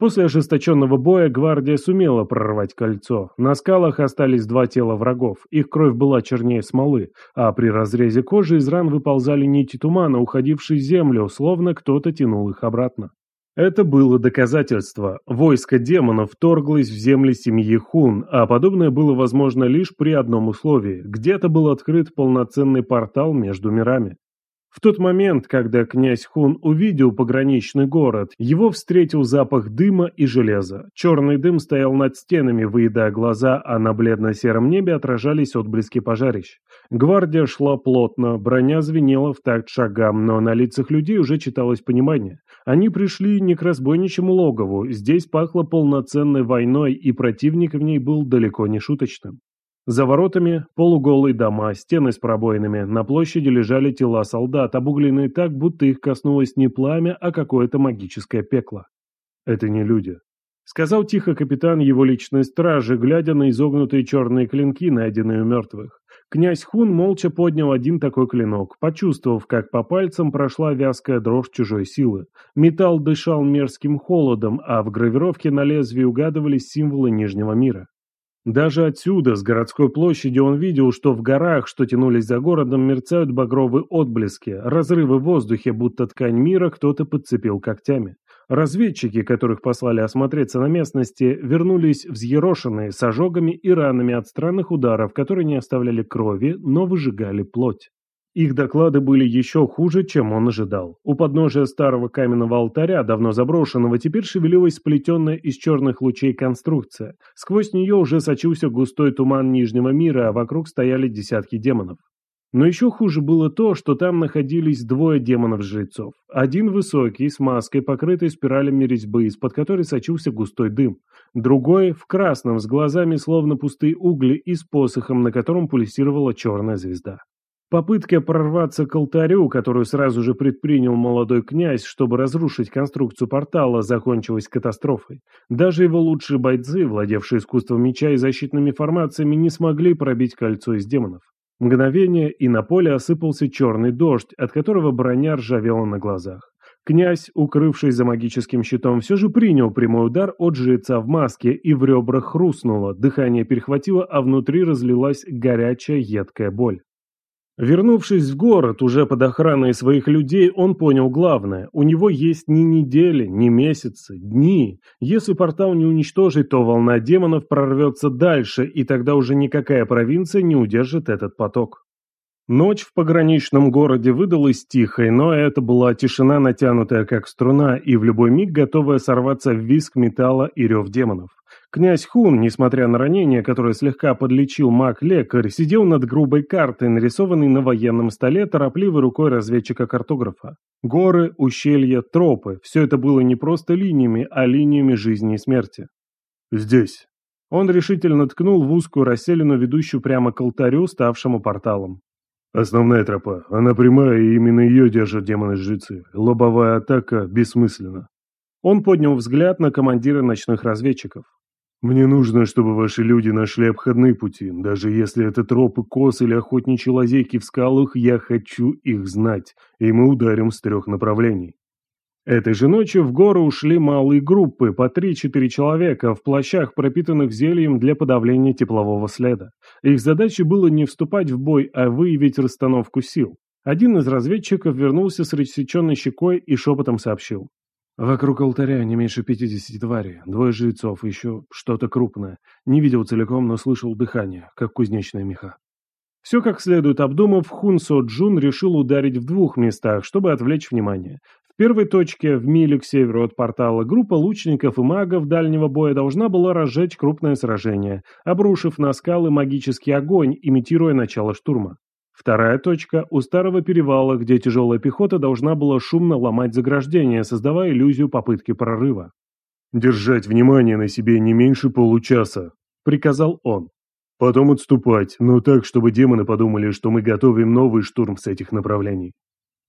После ожесточенного боя гвардия сумела прорвать кольцо. На скалах остались два тела врагов, их кровь была чернее смолы, а при разрезе кожи из ран выползали нити тумана, уходившие в землю, словно кто-то тянул их обратно. Это было доказательство. Войско демонов вторглось в земли семьи Хун, а подобное было возможно лишь при одном условии. Где-то был открыт полноценный портал между мирами. В тот момент, когда князь Хун увидел пограничный город, его встретил запах дыма и железа. Черный дым стоял над стенами, выедая глаза, а на бледно-сером небе отражались отблески пожарищ. Гвардия шла плотно, броня звенела в такт шагам, но на лицах людей уже читалось понимание. Они пришли не к разбойничьему логову, здесь пахло полноценной войной, и противник в ней был далеко не шуточным. За воротами полуголые дома, стены с пробоинами, на площади лежали тела солдат, обугленные так, будто их коснулось не пламя, а какое-то магическое пекло. «Это не люди», — сказал тихо капитан его личной стражи, глядя на изогнутые черные клинки, найденные у мертвых. Князь Хун молча поднял один такой клинок, почувствовав, как по пальцам прошла вязкая дрожь чужой силы. Металл дышал мерзким холодом, а в гравировке на лезвии угадывались символы Нижнего мира. Даже отсюда, с городской площади, он видел, что в горах, что тянулись за городом, мерцают багровые отблески, разрывы в воздухе, будто ткань мира кто-то подцепил когтями. Разведчики, которых послали осмотреться на местности, вернулись взъерошенные, с ожогами и ранами от странных ударов, которые не оставляли крови, но выжигали плоть. Их доклады были еще хуже, чем он ожидал. У подножия старого каменного алтаря, давно заброшенного, теперь шевелилась сплетенная из черных лучей конструкция. Сквозь нее уже сочился густой туман Нижнего мира, а вокруг стояли десятки демонов. Но еще хуже было то, что там находились двое демонов-жрецов. Один высокий, с маской, покрытой спиралями резьбы, из-под которой сочился густой дым. Другой, в красном, с глазами словно пустые угли и с посохом, на котором пульсировала черная звезда. Попытка прорваться к алтарю, которую сразу же предпринял молодой князь, чтобы разрушить конструкцию портала, закончилась катастрофой. Даже его лучшие бойцы, владевшие искусством меча и защитными формациями, не смогли пробить кольцо из демонов. Мгновение, и на поле осыпался черный дождь, от которого броня ржавела на глазах. Князь, укрывшись за магическим щитом, все же принял прямой удар от жреца в маске, и в ребрах хрустнуло, дыхание перехватило, а внутри разлилась горячая едкая боль. Вернувшись в город, уже под охраной своих людей, он понял главное. У него есть ни недели, ни месяцы, дни. Если портал не уничтожить, то волна демонов прорвется дальше, и тогда уже никакая провинция не удержит этот поток. Ночь в пограничном городе выдалась тихой, но это была тишина, натянутая как струна, и в любой миг готовая сорваться в виск металла и рев демонов. Князь Хун, несмотря на ранение, которое слегка подлечил маг-лекарь, сидел над грубой картой, нарисованной на военном столе торопливой рукой разведчика-картографа. Горы, ущелья, тропы – все это было не просто линиями, а линиями жизни и смерти. «Здесь». Он решительно ткнул в узкую расселину, ведущую прямо к алтарю, ставшему порталом. «Основная тропа. Она прямая, и именно ее держат демоны-жрецы. Лобовая атака бессмысленна». Он поднял взгляд на командира ночных разведчиков. Мне нужно, чтобы ваши люди нашли обходные пути. Даже если это тропы кос или охотничьи лазейки в скалах, я хочу их знать, и мы ударим с трех направлений. Этой же ночью в горы ушли малые группы, по 3-4 человека, в плащах, пропитанных зельем для подавления теплового следа. Их задачей было не вступать в бой, а выявить расстановку сил. Один из разведчиков вернулся с рассеченной щекой и шепотом сообщил. Вокруг алтаря не меньше пятидесяти тварей, двое жрецов, еще что-то крупное. Не видел целиком, но слышал дыхание, как кузнечная меха. Все как следует обдумав, Хун Со Джун решил ударить в двух местах, чтобы отвлечь внимание. Первой точке, в миле к северу от портала, группа лучников и магов дальнего боя должна была разжечь крупное сражение, обрушив на скалы магический огонь, имитируя начало штурма. Вторая точка – у старого перевала, где тяжелая пехота должна была шумно ломать заграждение, создавая иллюзию попытки прорыва. «Держать внимание на себе не меньше получаса», – приказал он. Потом отступать, но так, чтобы демоны подумали, что мы готовим новый штурм с этих направлений.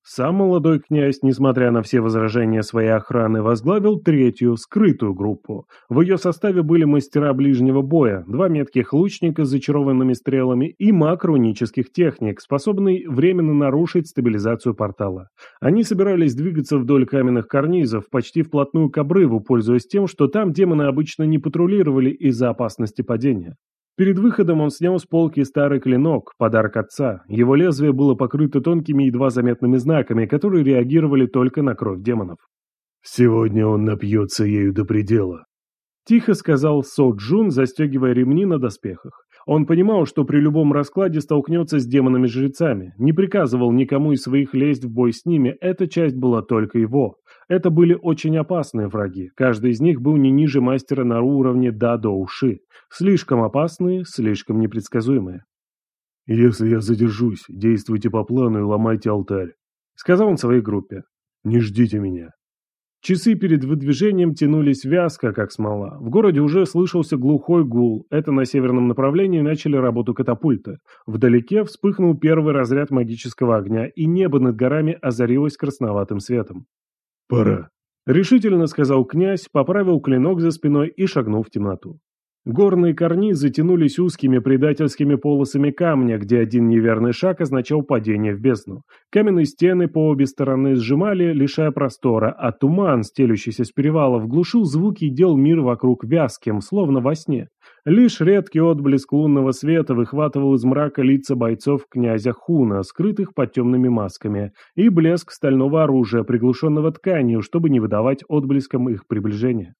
Сам молодой князь, несмотря на все возражения своей охраны, возглавил третью, скрытую группу. В ее составе были мастера ближнего боя, два метких лучника с зачарованными стрелами и маг рунических техник, способный временно нарушить стабилизацию портала. Они собирались двигаться вдоль каменных карнизов, почти вплотную к обрыву, пользуясь тем, что там демоны обычно не патрулировали из-за опасности падения. Перед выходом он снял с полки старый клинок, подарок отца. Его лезвие было покрыто тонкими едва заметными знаками, которые реагировали только на кровь демонов. «Сегодня он напьется ею до предела», – тихо сказал Со Джун, застегивая ремни на доспехах. Он понимал, что при любом раскладе столкнется с демонами-жрецами, не приказывал никому из своих лезть в бой с ними, эта часть была только его. Это были очень опасные враги, каждый из них был не ниже мастера на уровне Да-до-Уши. Слишком опасные, слишком непредсказуемые. «Если я задержусь, действуйте по плану и ломайте алтарь», — сказал он своей группе. «Не ждите меня». Часы перед выдвижением тянулись вязко, как смола. В городе уже слышался глухой гул. Это на северном направлении начали работу катапульты. Вдалеке вспыхнул первый разряд магического огня, и небо над горами озарилось красноватым светом. «Пора», — решительно сказал князь, поправил клинок за спиной и шагнул в темноту. Горные карнизы тянулись узкими предательскими полосами камня, где один неверный шаг означал падение в бездну. Каменные стены по обе стороны сжимали, лишая простора, а туман, стелющийся с перевалов, глушил звуки и делал мир вокруг вязким, словно во сне. Лишь редкий отблеск лунного света выхватывал из мрака лица бойцов князя Хуна, скрытых под темными масками, и блеск стального оружия, приглушенного тканью, чтобы не выдавать отблеском их приближения.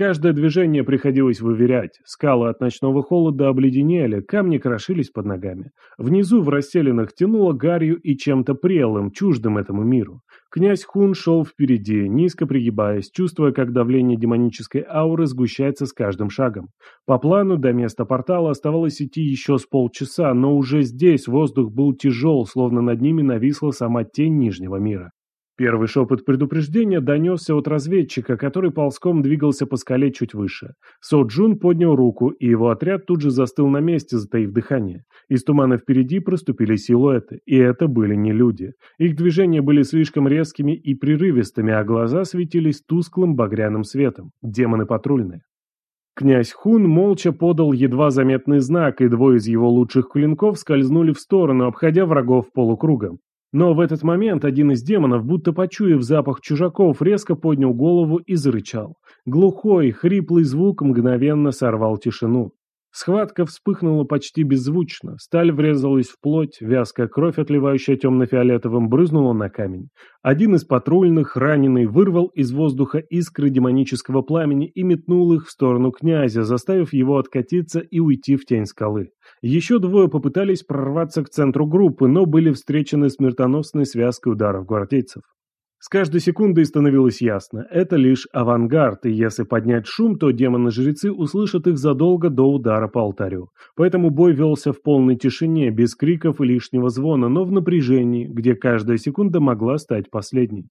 Каждое движение приходилось выверять. Скалы от ночного холода обледенели, камни крошились под ногами. Внизу в расселенных тянуло гарью и чем-то прелым, чуждым этому миру. Князь Хун шел впереди, низко пригибаясь, чувствуя, как давление демонической ауры сгущается с каждым шагом. По плану до места портала оставалось идти еще с полчаса, но уже здесь воздух был тяжел, словно над ними нависла сама тень Нижнего мира. Первый шепот предупреждения донесся от разведчика, который ползком двигался по скале чуть выше. Со Джун поднял руку, и его отряд тут же застыл на месте, затаив дыхание. Из тумана впереди проступили силуэты, и это были не люди. Их движения были слишком резкими и прерывистыми, а глаза светились тусклым багряным светом. Демоны патрульные. Князь Хун молча подал едва заметный знак, и двое из его лучших клинков скользнули в сторону, обходя врагов полукругом. Но в этот момент один из демонов, будто почуяв запах чужаков, резко поднял голову и зарычал. Глухой, хриплый звук мгновенно сорвал тишину. Схватка вспыхнула почти беззвучно, сталь врезалась в плоть, вязкая кровь, отливающая темно-фиолетовым, брызнула на камень. Один из патрульных, раненый, вырвал из воздуха искры демонического пламени и метнул их в сторону князя, заставив его откатиться и уйти в тень скалы. Еще двое попытались прорваться к центру группы, но были встречены смертоносной связкой ударов гвардейцев. С каждой секундой становилось ясно, это лишь авангард, и если поднять шум, то демоны-жрецы услышат их задолго до удара по алтарю. Поэтому бой велся в полной тишине, без криков и лишнего звона, но в напряжении, где каждая секунда могла стать последней.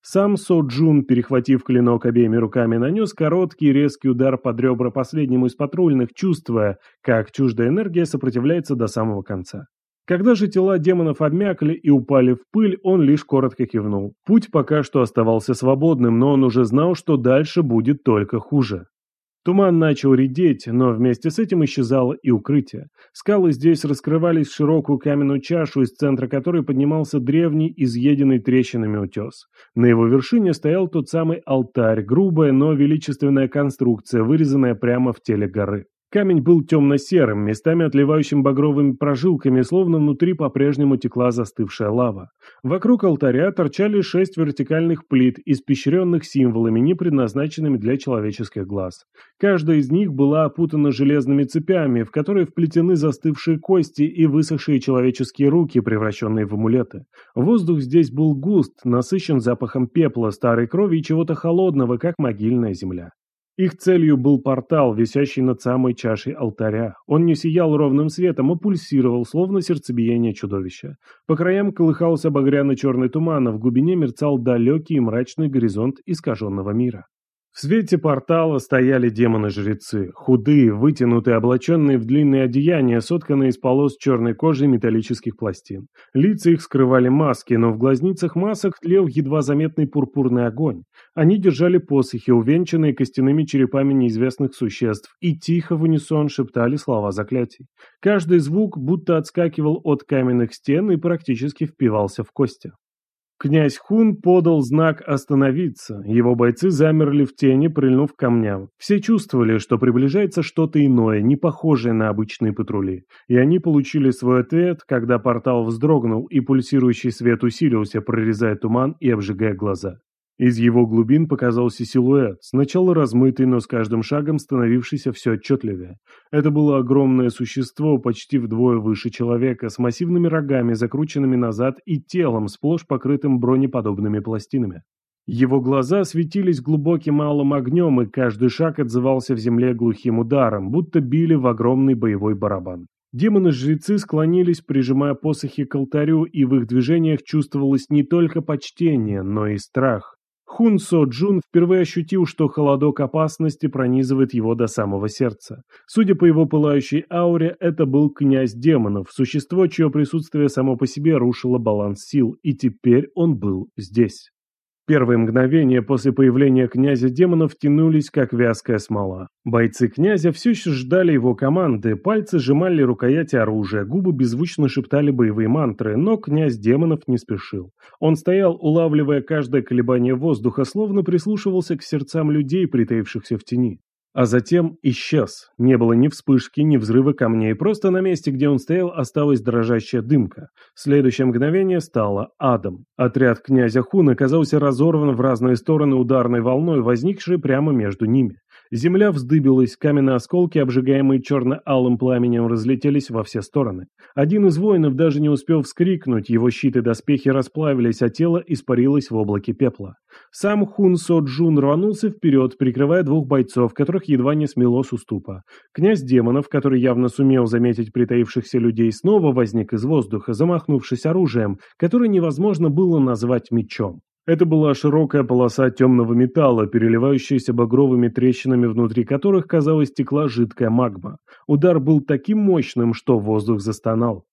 Сам Со Джун, перехватив клинок обеими руками, нанес короткий резкий удар под ребра последнему из патрульных, чувствуя, как чуждая энергия сопротивляется до самого конца. Когда же тела демонов обмякли и упали в пыль, он лишь коротко кивнул. Путь пока что оставался свободным, но он уже знал, что дальше будет только хуже. Туман начал редеть, но вместе с этим исчезало и укрытие. Скалы здесь раскрывались в широкую каменную чашу, из центра которой поднимался древний, изъеденный трещинами утес. На его вершине стоял тот самый алтарь, грубая, но величественная конструкция, вырезанная прямо в теле горы. Камень был темно-серым, местами отливающим багровыми прожилками, словно внутри по-прежнему текла застывшая лава. Вокруг алтаря торчали шесть вертикальных плит, испещренных символами, не предназначенными для человеческих глаз. Каждая из них была опутана железными цепями, в которые вплетены застывшие кости и высохшие человеческие руки, превращенные в амулеты. Воздух здесь был густ, насыщен запахом пепла, старой крови и чего-то холодного, как могильная земля. Их целью был портал, висящий над самой чашей алтаря. Он не сиял ровным светом, а пульсировал, словно сердцебиение чудовища. По краям колыхался багряно-черный туман, а в глубине мерцал далекий и мрачный горизонт искаженного мира. В свете портала стояли демоны-жрецы, худые, вытянутые, облаченные в длинные одеяния, сотканные из полос черной кожи и металлических пластин. Лица их скрывали маски, но в глазницах масок тлел едва заметный пурпурный огонь. Они держали посохи, увенчанные костяными черепами неизвестных существ, и тихо в унисон шептали слова заклятий. Каждый звук будто отскакивал от каменных стен и практически впивался в кости. Князь Хун подал знак остановиться. Его бойцы замерли в тени, прильнув к камням. Все чувствовали, что приближается что-то иное, не похожее на обычные патрули. И они получили свой ответ, когда портал вздрогнул, и пульсирующий свет усилился, прорезая туман и обжигая глаза. Из его глубин показался силуэт, сначала размытый, но с каждым шагом становившийся все отчетливее. Это было огромное существо, почти вдвое выше человека, с массивными рогами, закрученными назад, и телом, сплошь покрытым бронеподобными пластинами. Его глаза светились глубоким алым огнем, и каждый шаг отзывался в земле глухим ударом, будто били в огромный боевой барабан. Демоны-жрецы склонились, прижимая посохи к алтарю, и в их движениях чувствовалось не только почтение, но и страх. Хун Со Джун впервые ощутил, что холодок опасности пронизывает его до самого сердца. Судя по его пылающей ауре, это был князь демонов, существо, чье присутствие само по себе рушило баланс сил, и теперь он был здесь. Первые мгновения после появления князя демонов тянулись, как вязкая смола. Бойцы князя все еще ждали его команды, пальцы сжимали рукояти оружия, губы беззвучно шептали боевые мантры, но князь демонов не спешил. Он стоял, улавливая каждое колебание воздуха, словно прислушивался к сердцам людей, притаившихся в тени. А затем исчез. Не было ни вспышки, ни взрыва камней, просто на месте, где он стоял, осталась дрожащая дымка. Следующее мгновение стало адом. Отряд князя Хун оказался разорван в разные стороны ударной волной, возникшей прямо между ними. Земля вздыбилась, каменные осколки, обжигаемые черно-алым пламенем, разлетелись во все стороны. Один из воинов даже не успел вскрикнуть, его щиты и доспехи расплавились, а тело испарилось в облаке пепла. Сам Хун Со Джун рванулся вперед, прикрывая двух бойцов, которых едва не смело с уступа. Князь демонов, который явно сумел заметить притаившихся людей, снова возник из воздуха, замахнувшись оружием, которое невозможно было назвать мечом. Это была широкая полоса темного металла, переливающаяся багровыми трещинами, внутри которых, казалось, текла жидкая магма. Удар был таким мощным, что воздух застонал.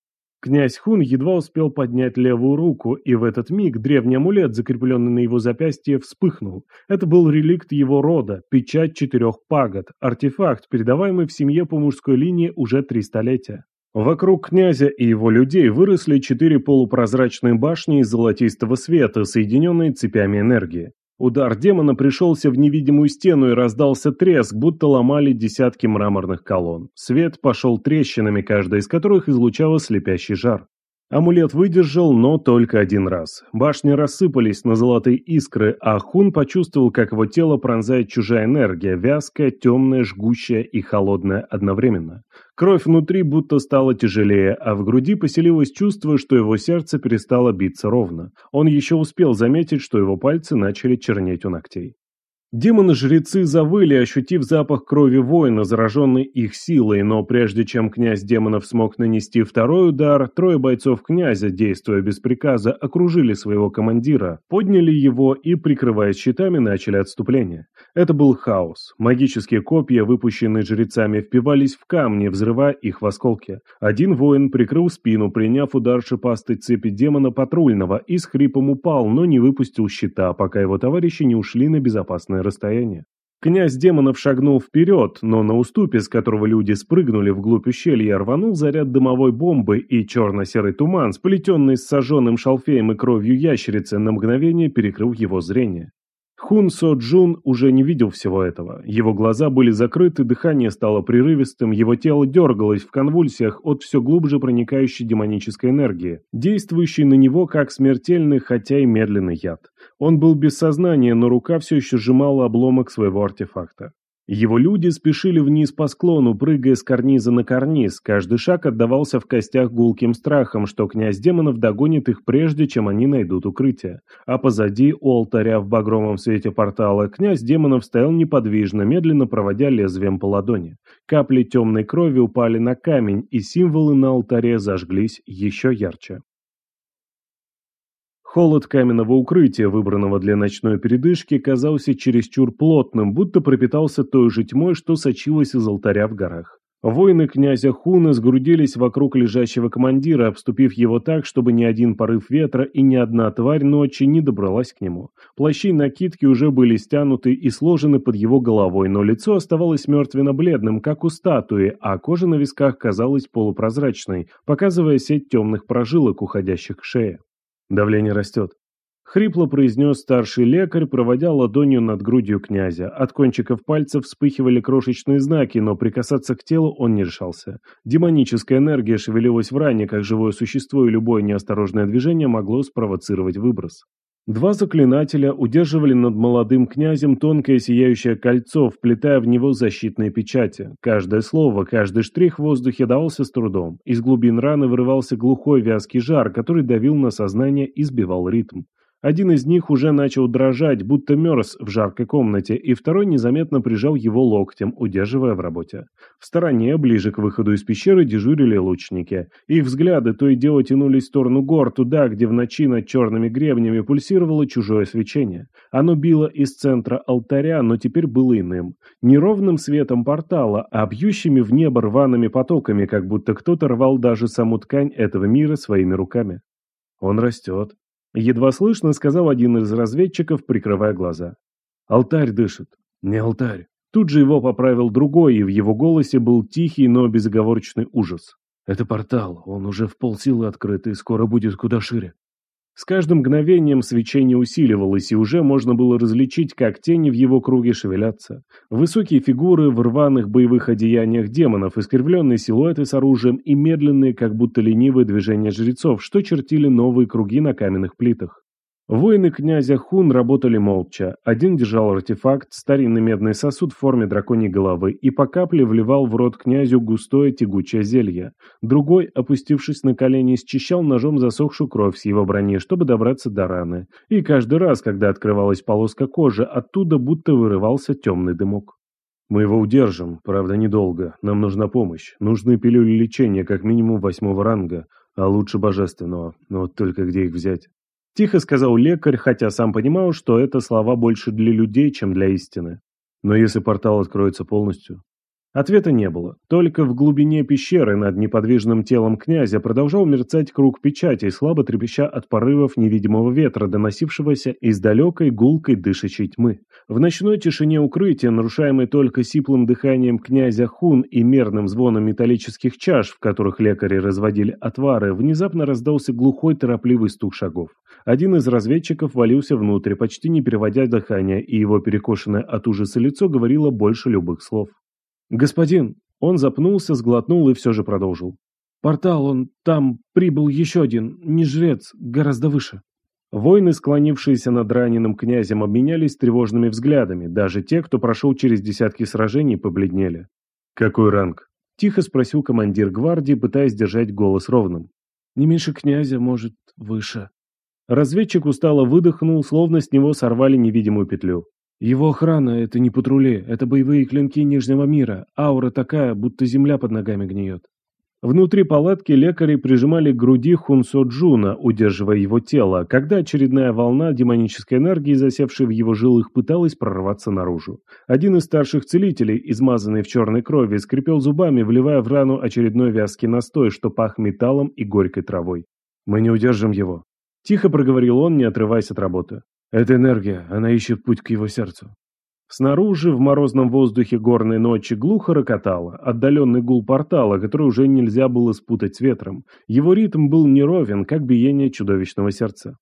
Князь Хун едва успел поднять левую руку, и в этот миг древний амулет, закрепленный на его запястье, вспыхнул. Это был реликт его рода, печать четырех пагод, артефакт, передаваемый в семье по мужской линии уже три столетия. Вокруг князя и его людей выросли четыре полупрозрачные башни из золотистого света, соединенные цепями энергии. Удар демона пришелся в невидимую стену и раздался треск, будто ломали десятки мраморных колонн. Свет пошел трещинами, каждая из которых излучала слепящий жар. Амулет выдержал, но только один раз. Башни рассыпались на золотые искры, а Хун почувствовал, как его тело пронзает чужая энергия, вязкая, темная, жгущая и холодная одновременно. Кровь внутри будто стала тяжелее, а в груди поселилось чувство, что его сердце перестало биться ровно. Он еще успел заметить, что его пальцы начали чернеть у ногтей. Демоны-жрецы завыли, ощутив запах крови воина, зараженный их силой, но прежде чем князь демонов смог нанести второй удар, трое бойцов князя, действуя без приказа, окружили своего командира, подняли его и, прикрываясь щитами, начали отступление. Это был хаос. Магические копья, выпущенные жрецами, впивались в камни, взрывая их в осколки. Один воин прикрыл спину, приняв удар шипастой цепи демона патрульного и с хрипом упал, но не выпустил щита, пока его товарищи не ушли на безопасное безопасное расстояние. Князь демонов шагнул вперед, но на уступе, с которого люди спрыгнули вглубь ущелья, рванул заряд дымовой бомбы, и черно-серый туман, сплетенный с сожженным шалфеем и кровью ящерицы, на мгновение перекрыл его зрение. Хун Со Джун уже не видел всего этого. Его глаза были закрыты, дыхание стало прерывистым, его тело дергалось в конвульсиях от все глубже проникающей демонической энергии, действующей на него как смертельный, хотя и медленный яд. Он был без сознания, но рука все еще сжимала обломок своего артефакта. Его люди спешили вниз по склону, прыгая с карниза на карниз. Каждый шаг отдавался в костях гулким страхом, что князь демонов догонит их прежде, чем они найдут укрытие. А позади, у алтаря в багровом свете портала, князь демонов стоял неподвижно, медленно проводя лезвием по ладони. Капли темной крови упали на камень, и символы на алтаре зажглись еще ярче. Холод каменного укрытия, выбранного для ночной передышки, казался чересчур плотным, будто пропитался той же тьмой, что сочилась из алтаря в горах. Воины князя Хуна сгрудились вокруг лежащего командира, обступив его так, чтобы ни один порыв ветра и ни одна тварь ночи не добралась к нему. Плащи и накидки уже были стянуты и сложены под его головой, но лицо оставалось мертвенно-бледным, как у статуи, а кожа на висках казалась полупрозрачной, показывая сеть темных прожилок, уходящих к шее. Давление растет. Хрипло произнес старший лекарь, проводя ладонью над грудью князя. От кончиков пальцев вспыхивали крошечные знаки, но прикасаться к телу он не решался. Демоническая энергия шевелилась в ране, как живое существо, и любое неосторожное движение могло спровоцировать выброс. Два заклинателя удерживали над молодым князем тонкое сияющее кольцо, вплетая в него защитные печати. Каждое слово, каждый штрих в воздухе давался с трудом. Из глубин раны вырывался глухой вязкий жар, который давил на сознание и сбивал ритм. Один из них уже начал дрожать, будто мерз в жаркой комнате, и второй незаметно прижал его локтем, удерживая в работе. В стороне, ближе к выходу из пещеры, дежурили лучники. Их взгляды то и дело тянулись в сторону гор, туда, где в ночи над черными гребнями пульсировало чужое свечение. Оно било из центра алтаря, но теперь было иным. Не ровным светом портала, а бьющими в небо рваными потоками, как будто кто-то рвал даже саму ткань этого мира своими руками. Он растет. Едва слышно, сказал один из разведчиков, прикрывая глаза. «Алтарь дышит». «Не алтарь». Тут же его поправил другой, и в его голосе был тихий, но безоговорочный ужас. «Это портал, он уже в полсилы открыт и скоро будет куда шире». С каждым мгновением свечение усиливалось, и уже можно было различить, как тени в его круге шевелятся. Высокие фигуры в рваных боевых одеяниях демонов, искривленные силуэты с оружием и медленные, как будто ленивые движения жрецов, что чертили новые круги на каменных плитах. Воины князя Хун работали молча. Один держал артефакт, старинный медный сосуд в форме драконьей головы, и по капле вливал в рот князю густое тягучее зелье. Другой, опустившись на колени, счищал ножом засохшую кровь с его брони, чтобы добраться до раны. И каждый раз, когда открывалась полоска кожи, оттуда будто вырывался темный дымок. «Мы его удержим, правда, недолго. Нам нужна помощь. Нужны пилюли лечения как минимум восьмого ранга, а лучше божественного. Но вот только где их взять?» Тихо сказал лекарь, хотя сам понимал, что это слова больше для людей, чем для истины. Но если портал откроется полностью, Ответа не было. Только в глубине пещеры над неподвижным телом князя продолжал мерцать круг печати, слабо трепеща от порывов невидимого ветра, доносившегося из далекой гулкой дышащей тьмы. В ночной тишине укрытия, нарушаемой только сиплым дыханием князя Хун и мерным звоном металлических чаш, в которых лекари разводили отвары, внезапно раздался глухой торопливый стук шагов. Один из разведчиков валился внутрь, почти не переводя дыхание, и его перекошенное от ужаса лицо говорило больше любых слов. «Господин!» Он запнулся, сглотнул и все же продолжил. «Портал, он там прибыл еще один, не жрец, гораздо выше». Воины, склонившиеся над раненым князем, обменялись тревожными взглядами, даже те, кто прошел через десятки сражений, побледнели. «Какой ранг?» – тихо спросил командир гвардии, пытаясь держать голос ровным. «Не меньше князя, может, выше». Разведчик устало выдохнул, словно с него сорвали невидимую петлю. Его охрана — это не патрули, это боевые клинки Нижнего мира. Аура такая, будто земля под ногами гниет. Внутри палатки лекари прижимали к груди Хунсо Джуна, удерживая его тело, когда очередная волна демонической энергии, засевшей в его жилах, пыталась прорваться наружу. Один из старших целителей, измазанный в черной крови, скрипел зубами, вливая в рану очередной вязкий настой, что пах металлом и горькой травой. «Мы не удержим его», – тихо проговорил он, не отрываясь от работы. Это энергия, она ищет путь к его сердцу. Снаружи, в морозном воздухе горной ночи, глухо рокотало, отдаленный гул портала, который уже нельзя было спутать с ветром. Его ритм был неровен, как биение чудовищного сердца.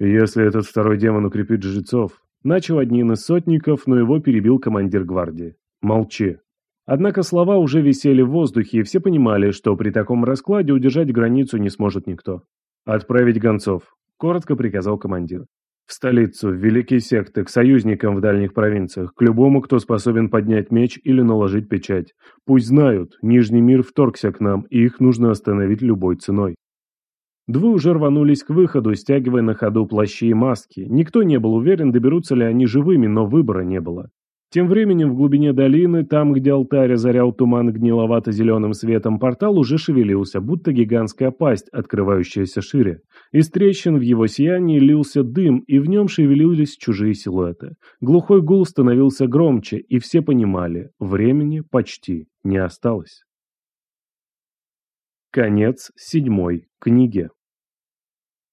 «Если этот второй демон укрепит жрецов...» Начал один из сотников, но его перебил командир гвардии. «Молчи». Однако слова уже висели в воздухе, и все понимали, что при таком раскладе удержать границу не сможет никто. «Отправить гонцов», — коротко приказал командир. В столицу, в великие секты, к союзникам в дальних провинциях, к любому, кто способен поднять меч или наложить печать. Пусть знают, Нижний мир вторгся к нам, и их нужно остановить любой ценой. Двое уже рванулись к выходу, стягивая на ходу плащи и маски. Никто не был уверен, доберутся ли они живыми, но выбора не было. Тем временем в глубине долины, там, где алтарь озарял туман гниловато-зеленым светом, портал уже шевелился, будто гигантская пасть, открывающаяся шире. Из трещин в его сиянии лился дым, и в нем шевелились чужие силуэты. Глухой гул становился громче, и все понимали, времени почти не осталось. Конец седьмой книги.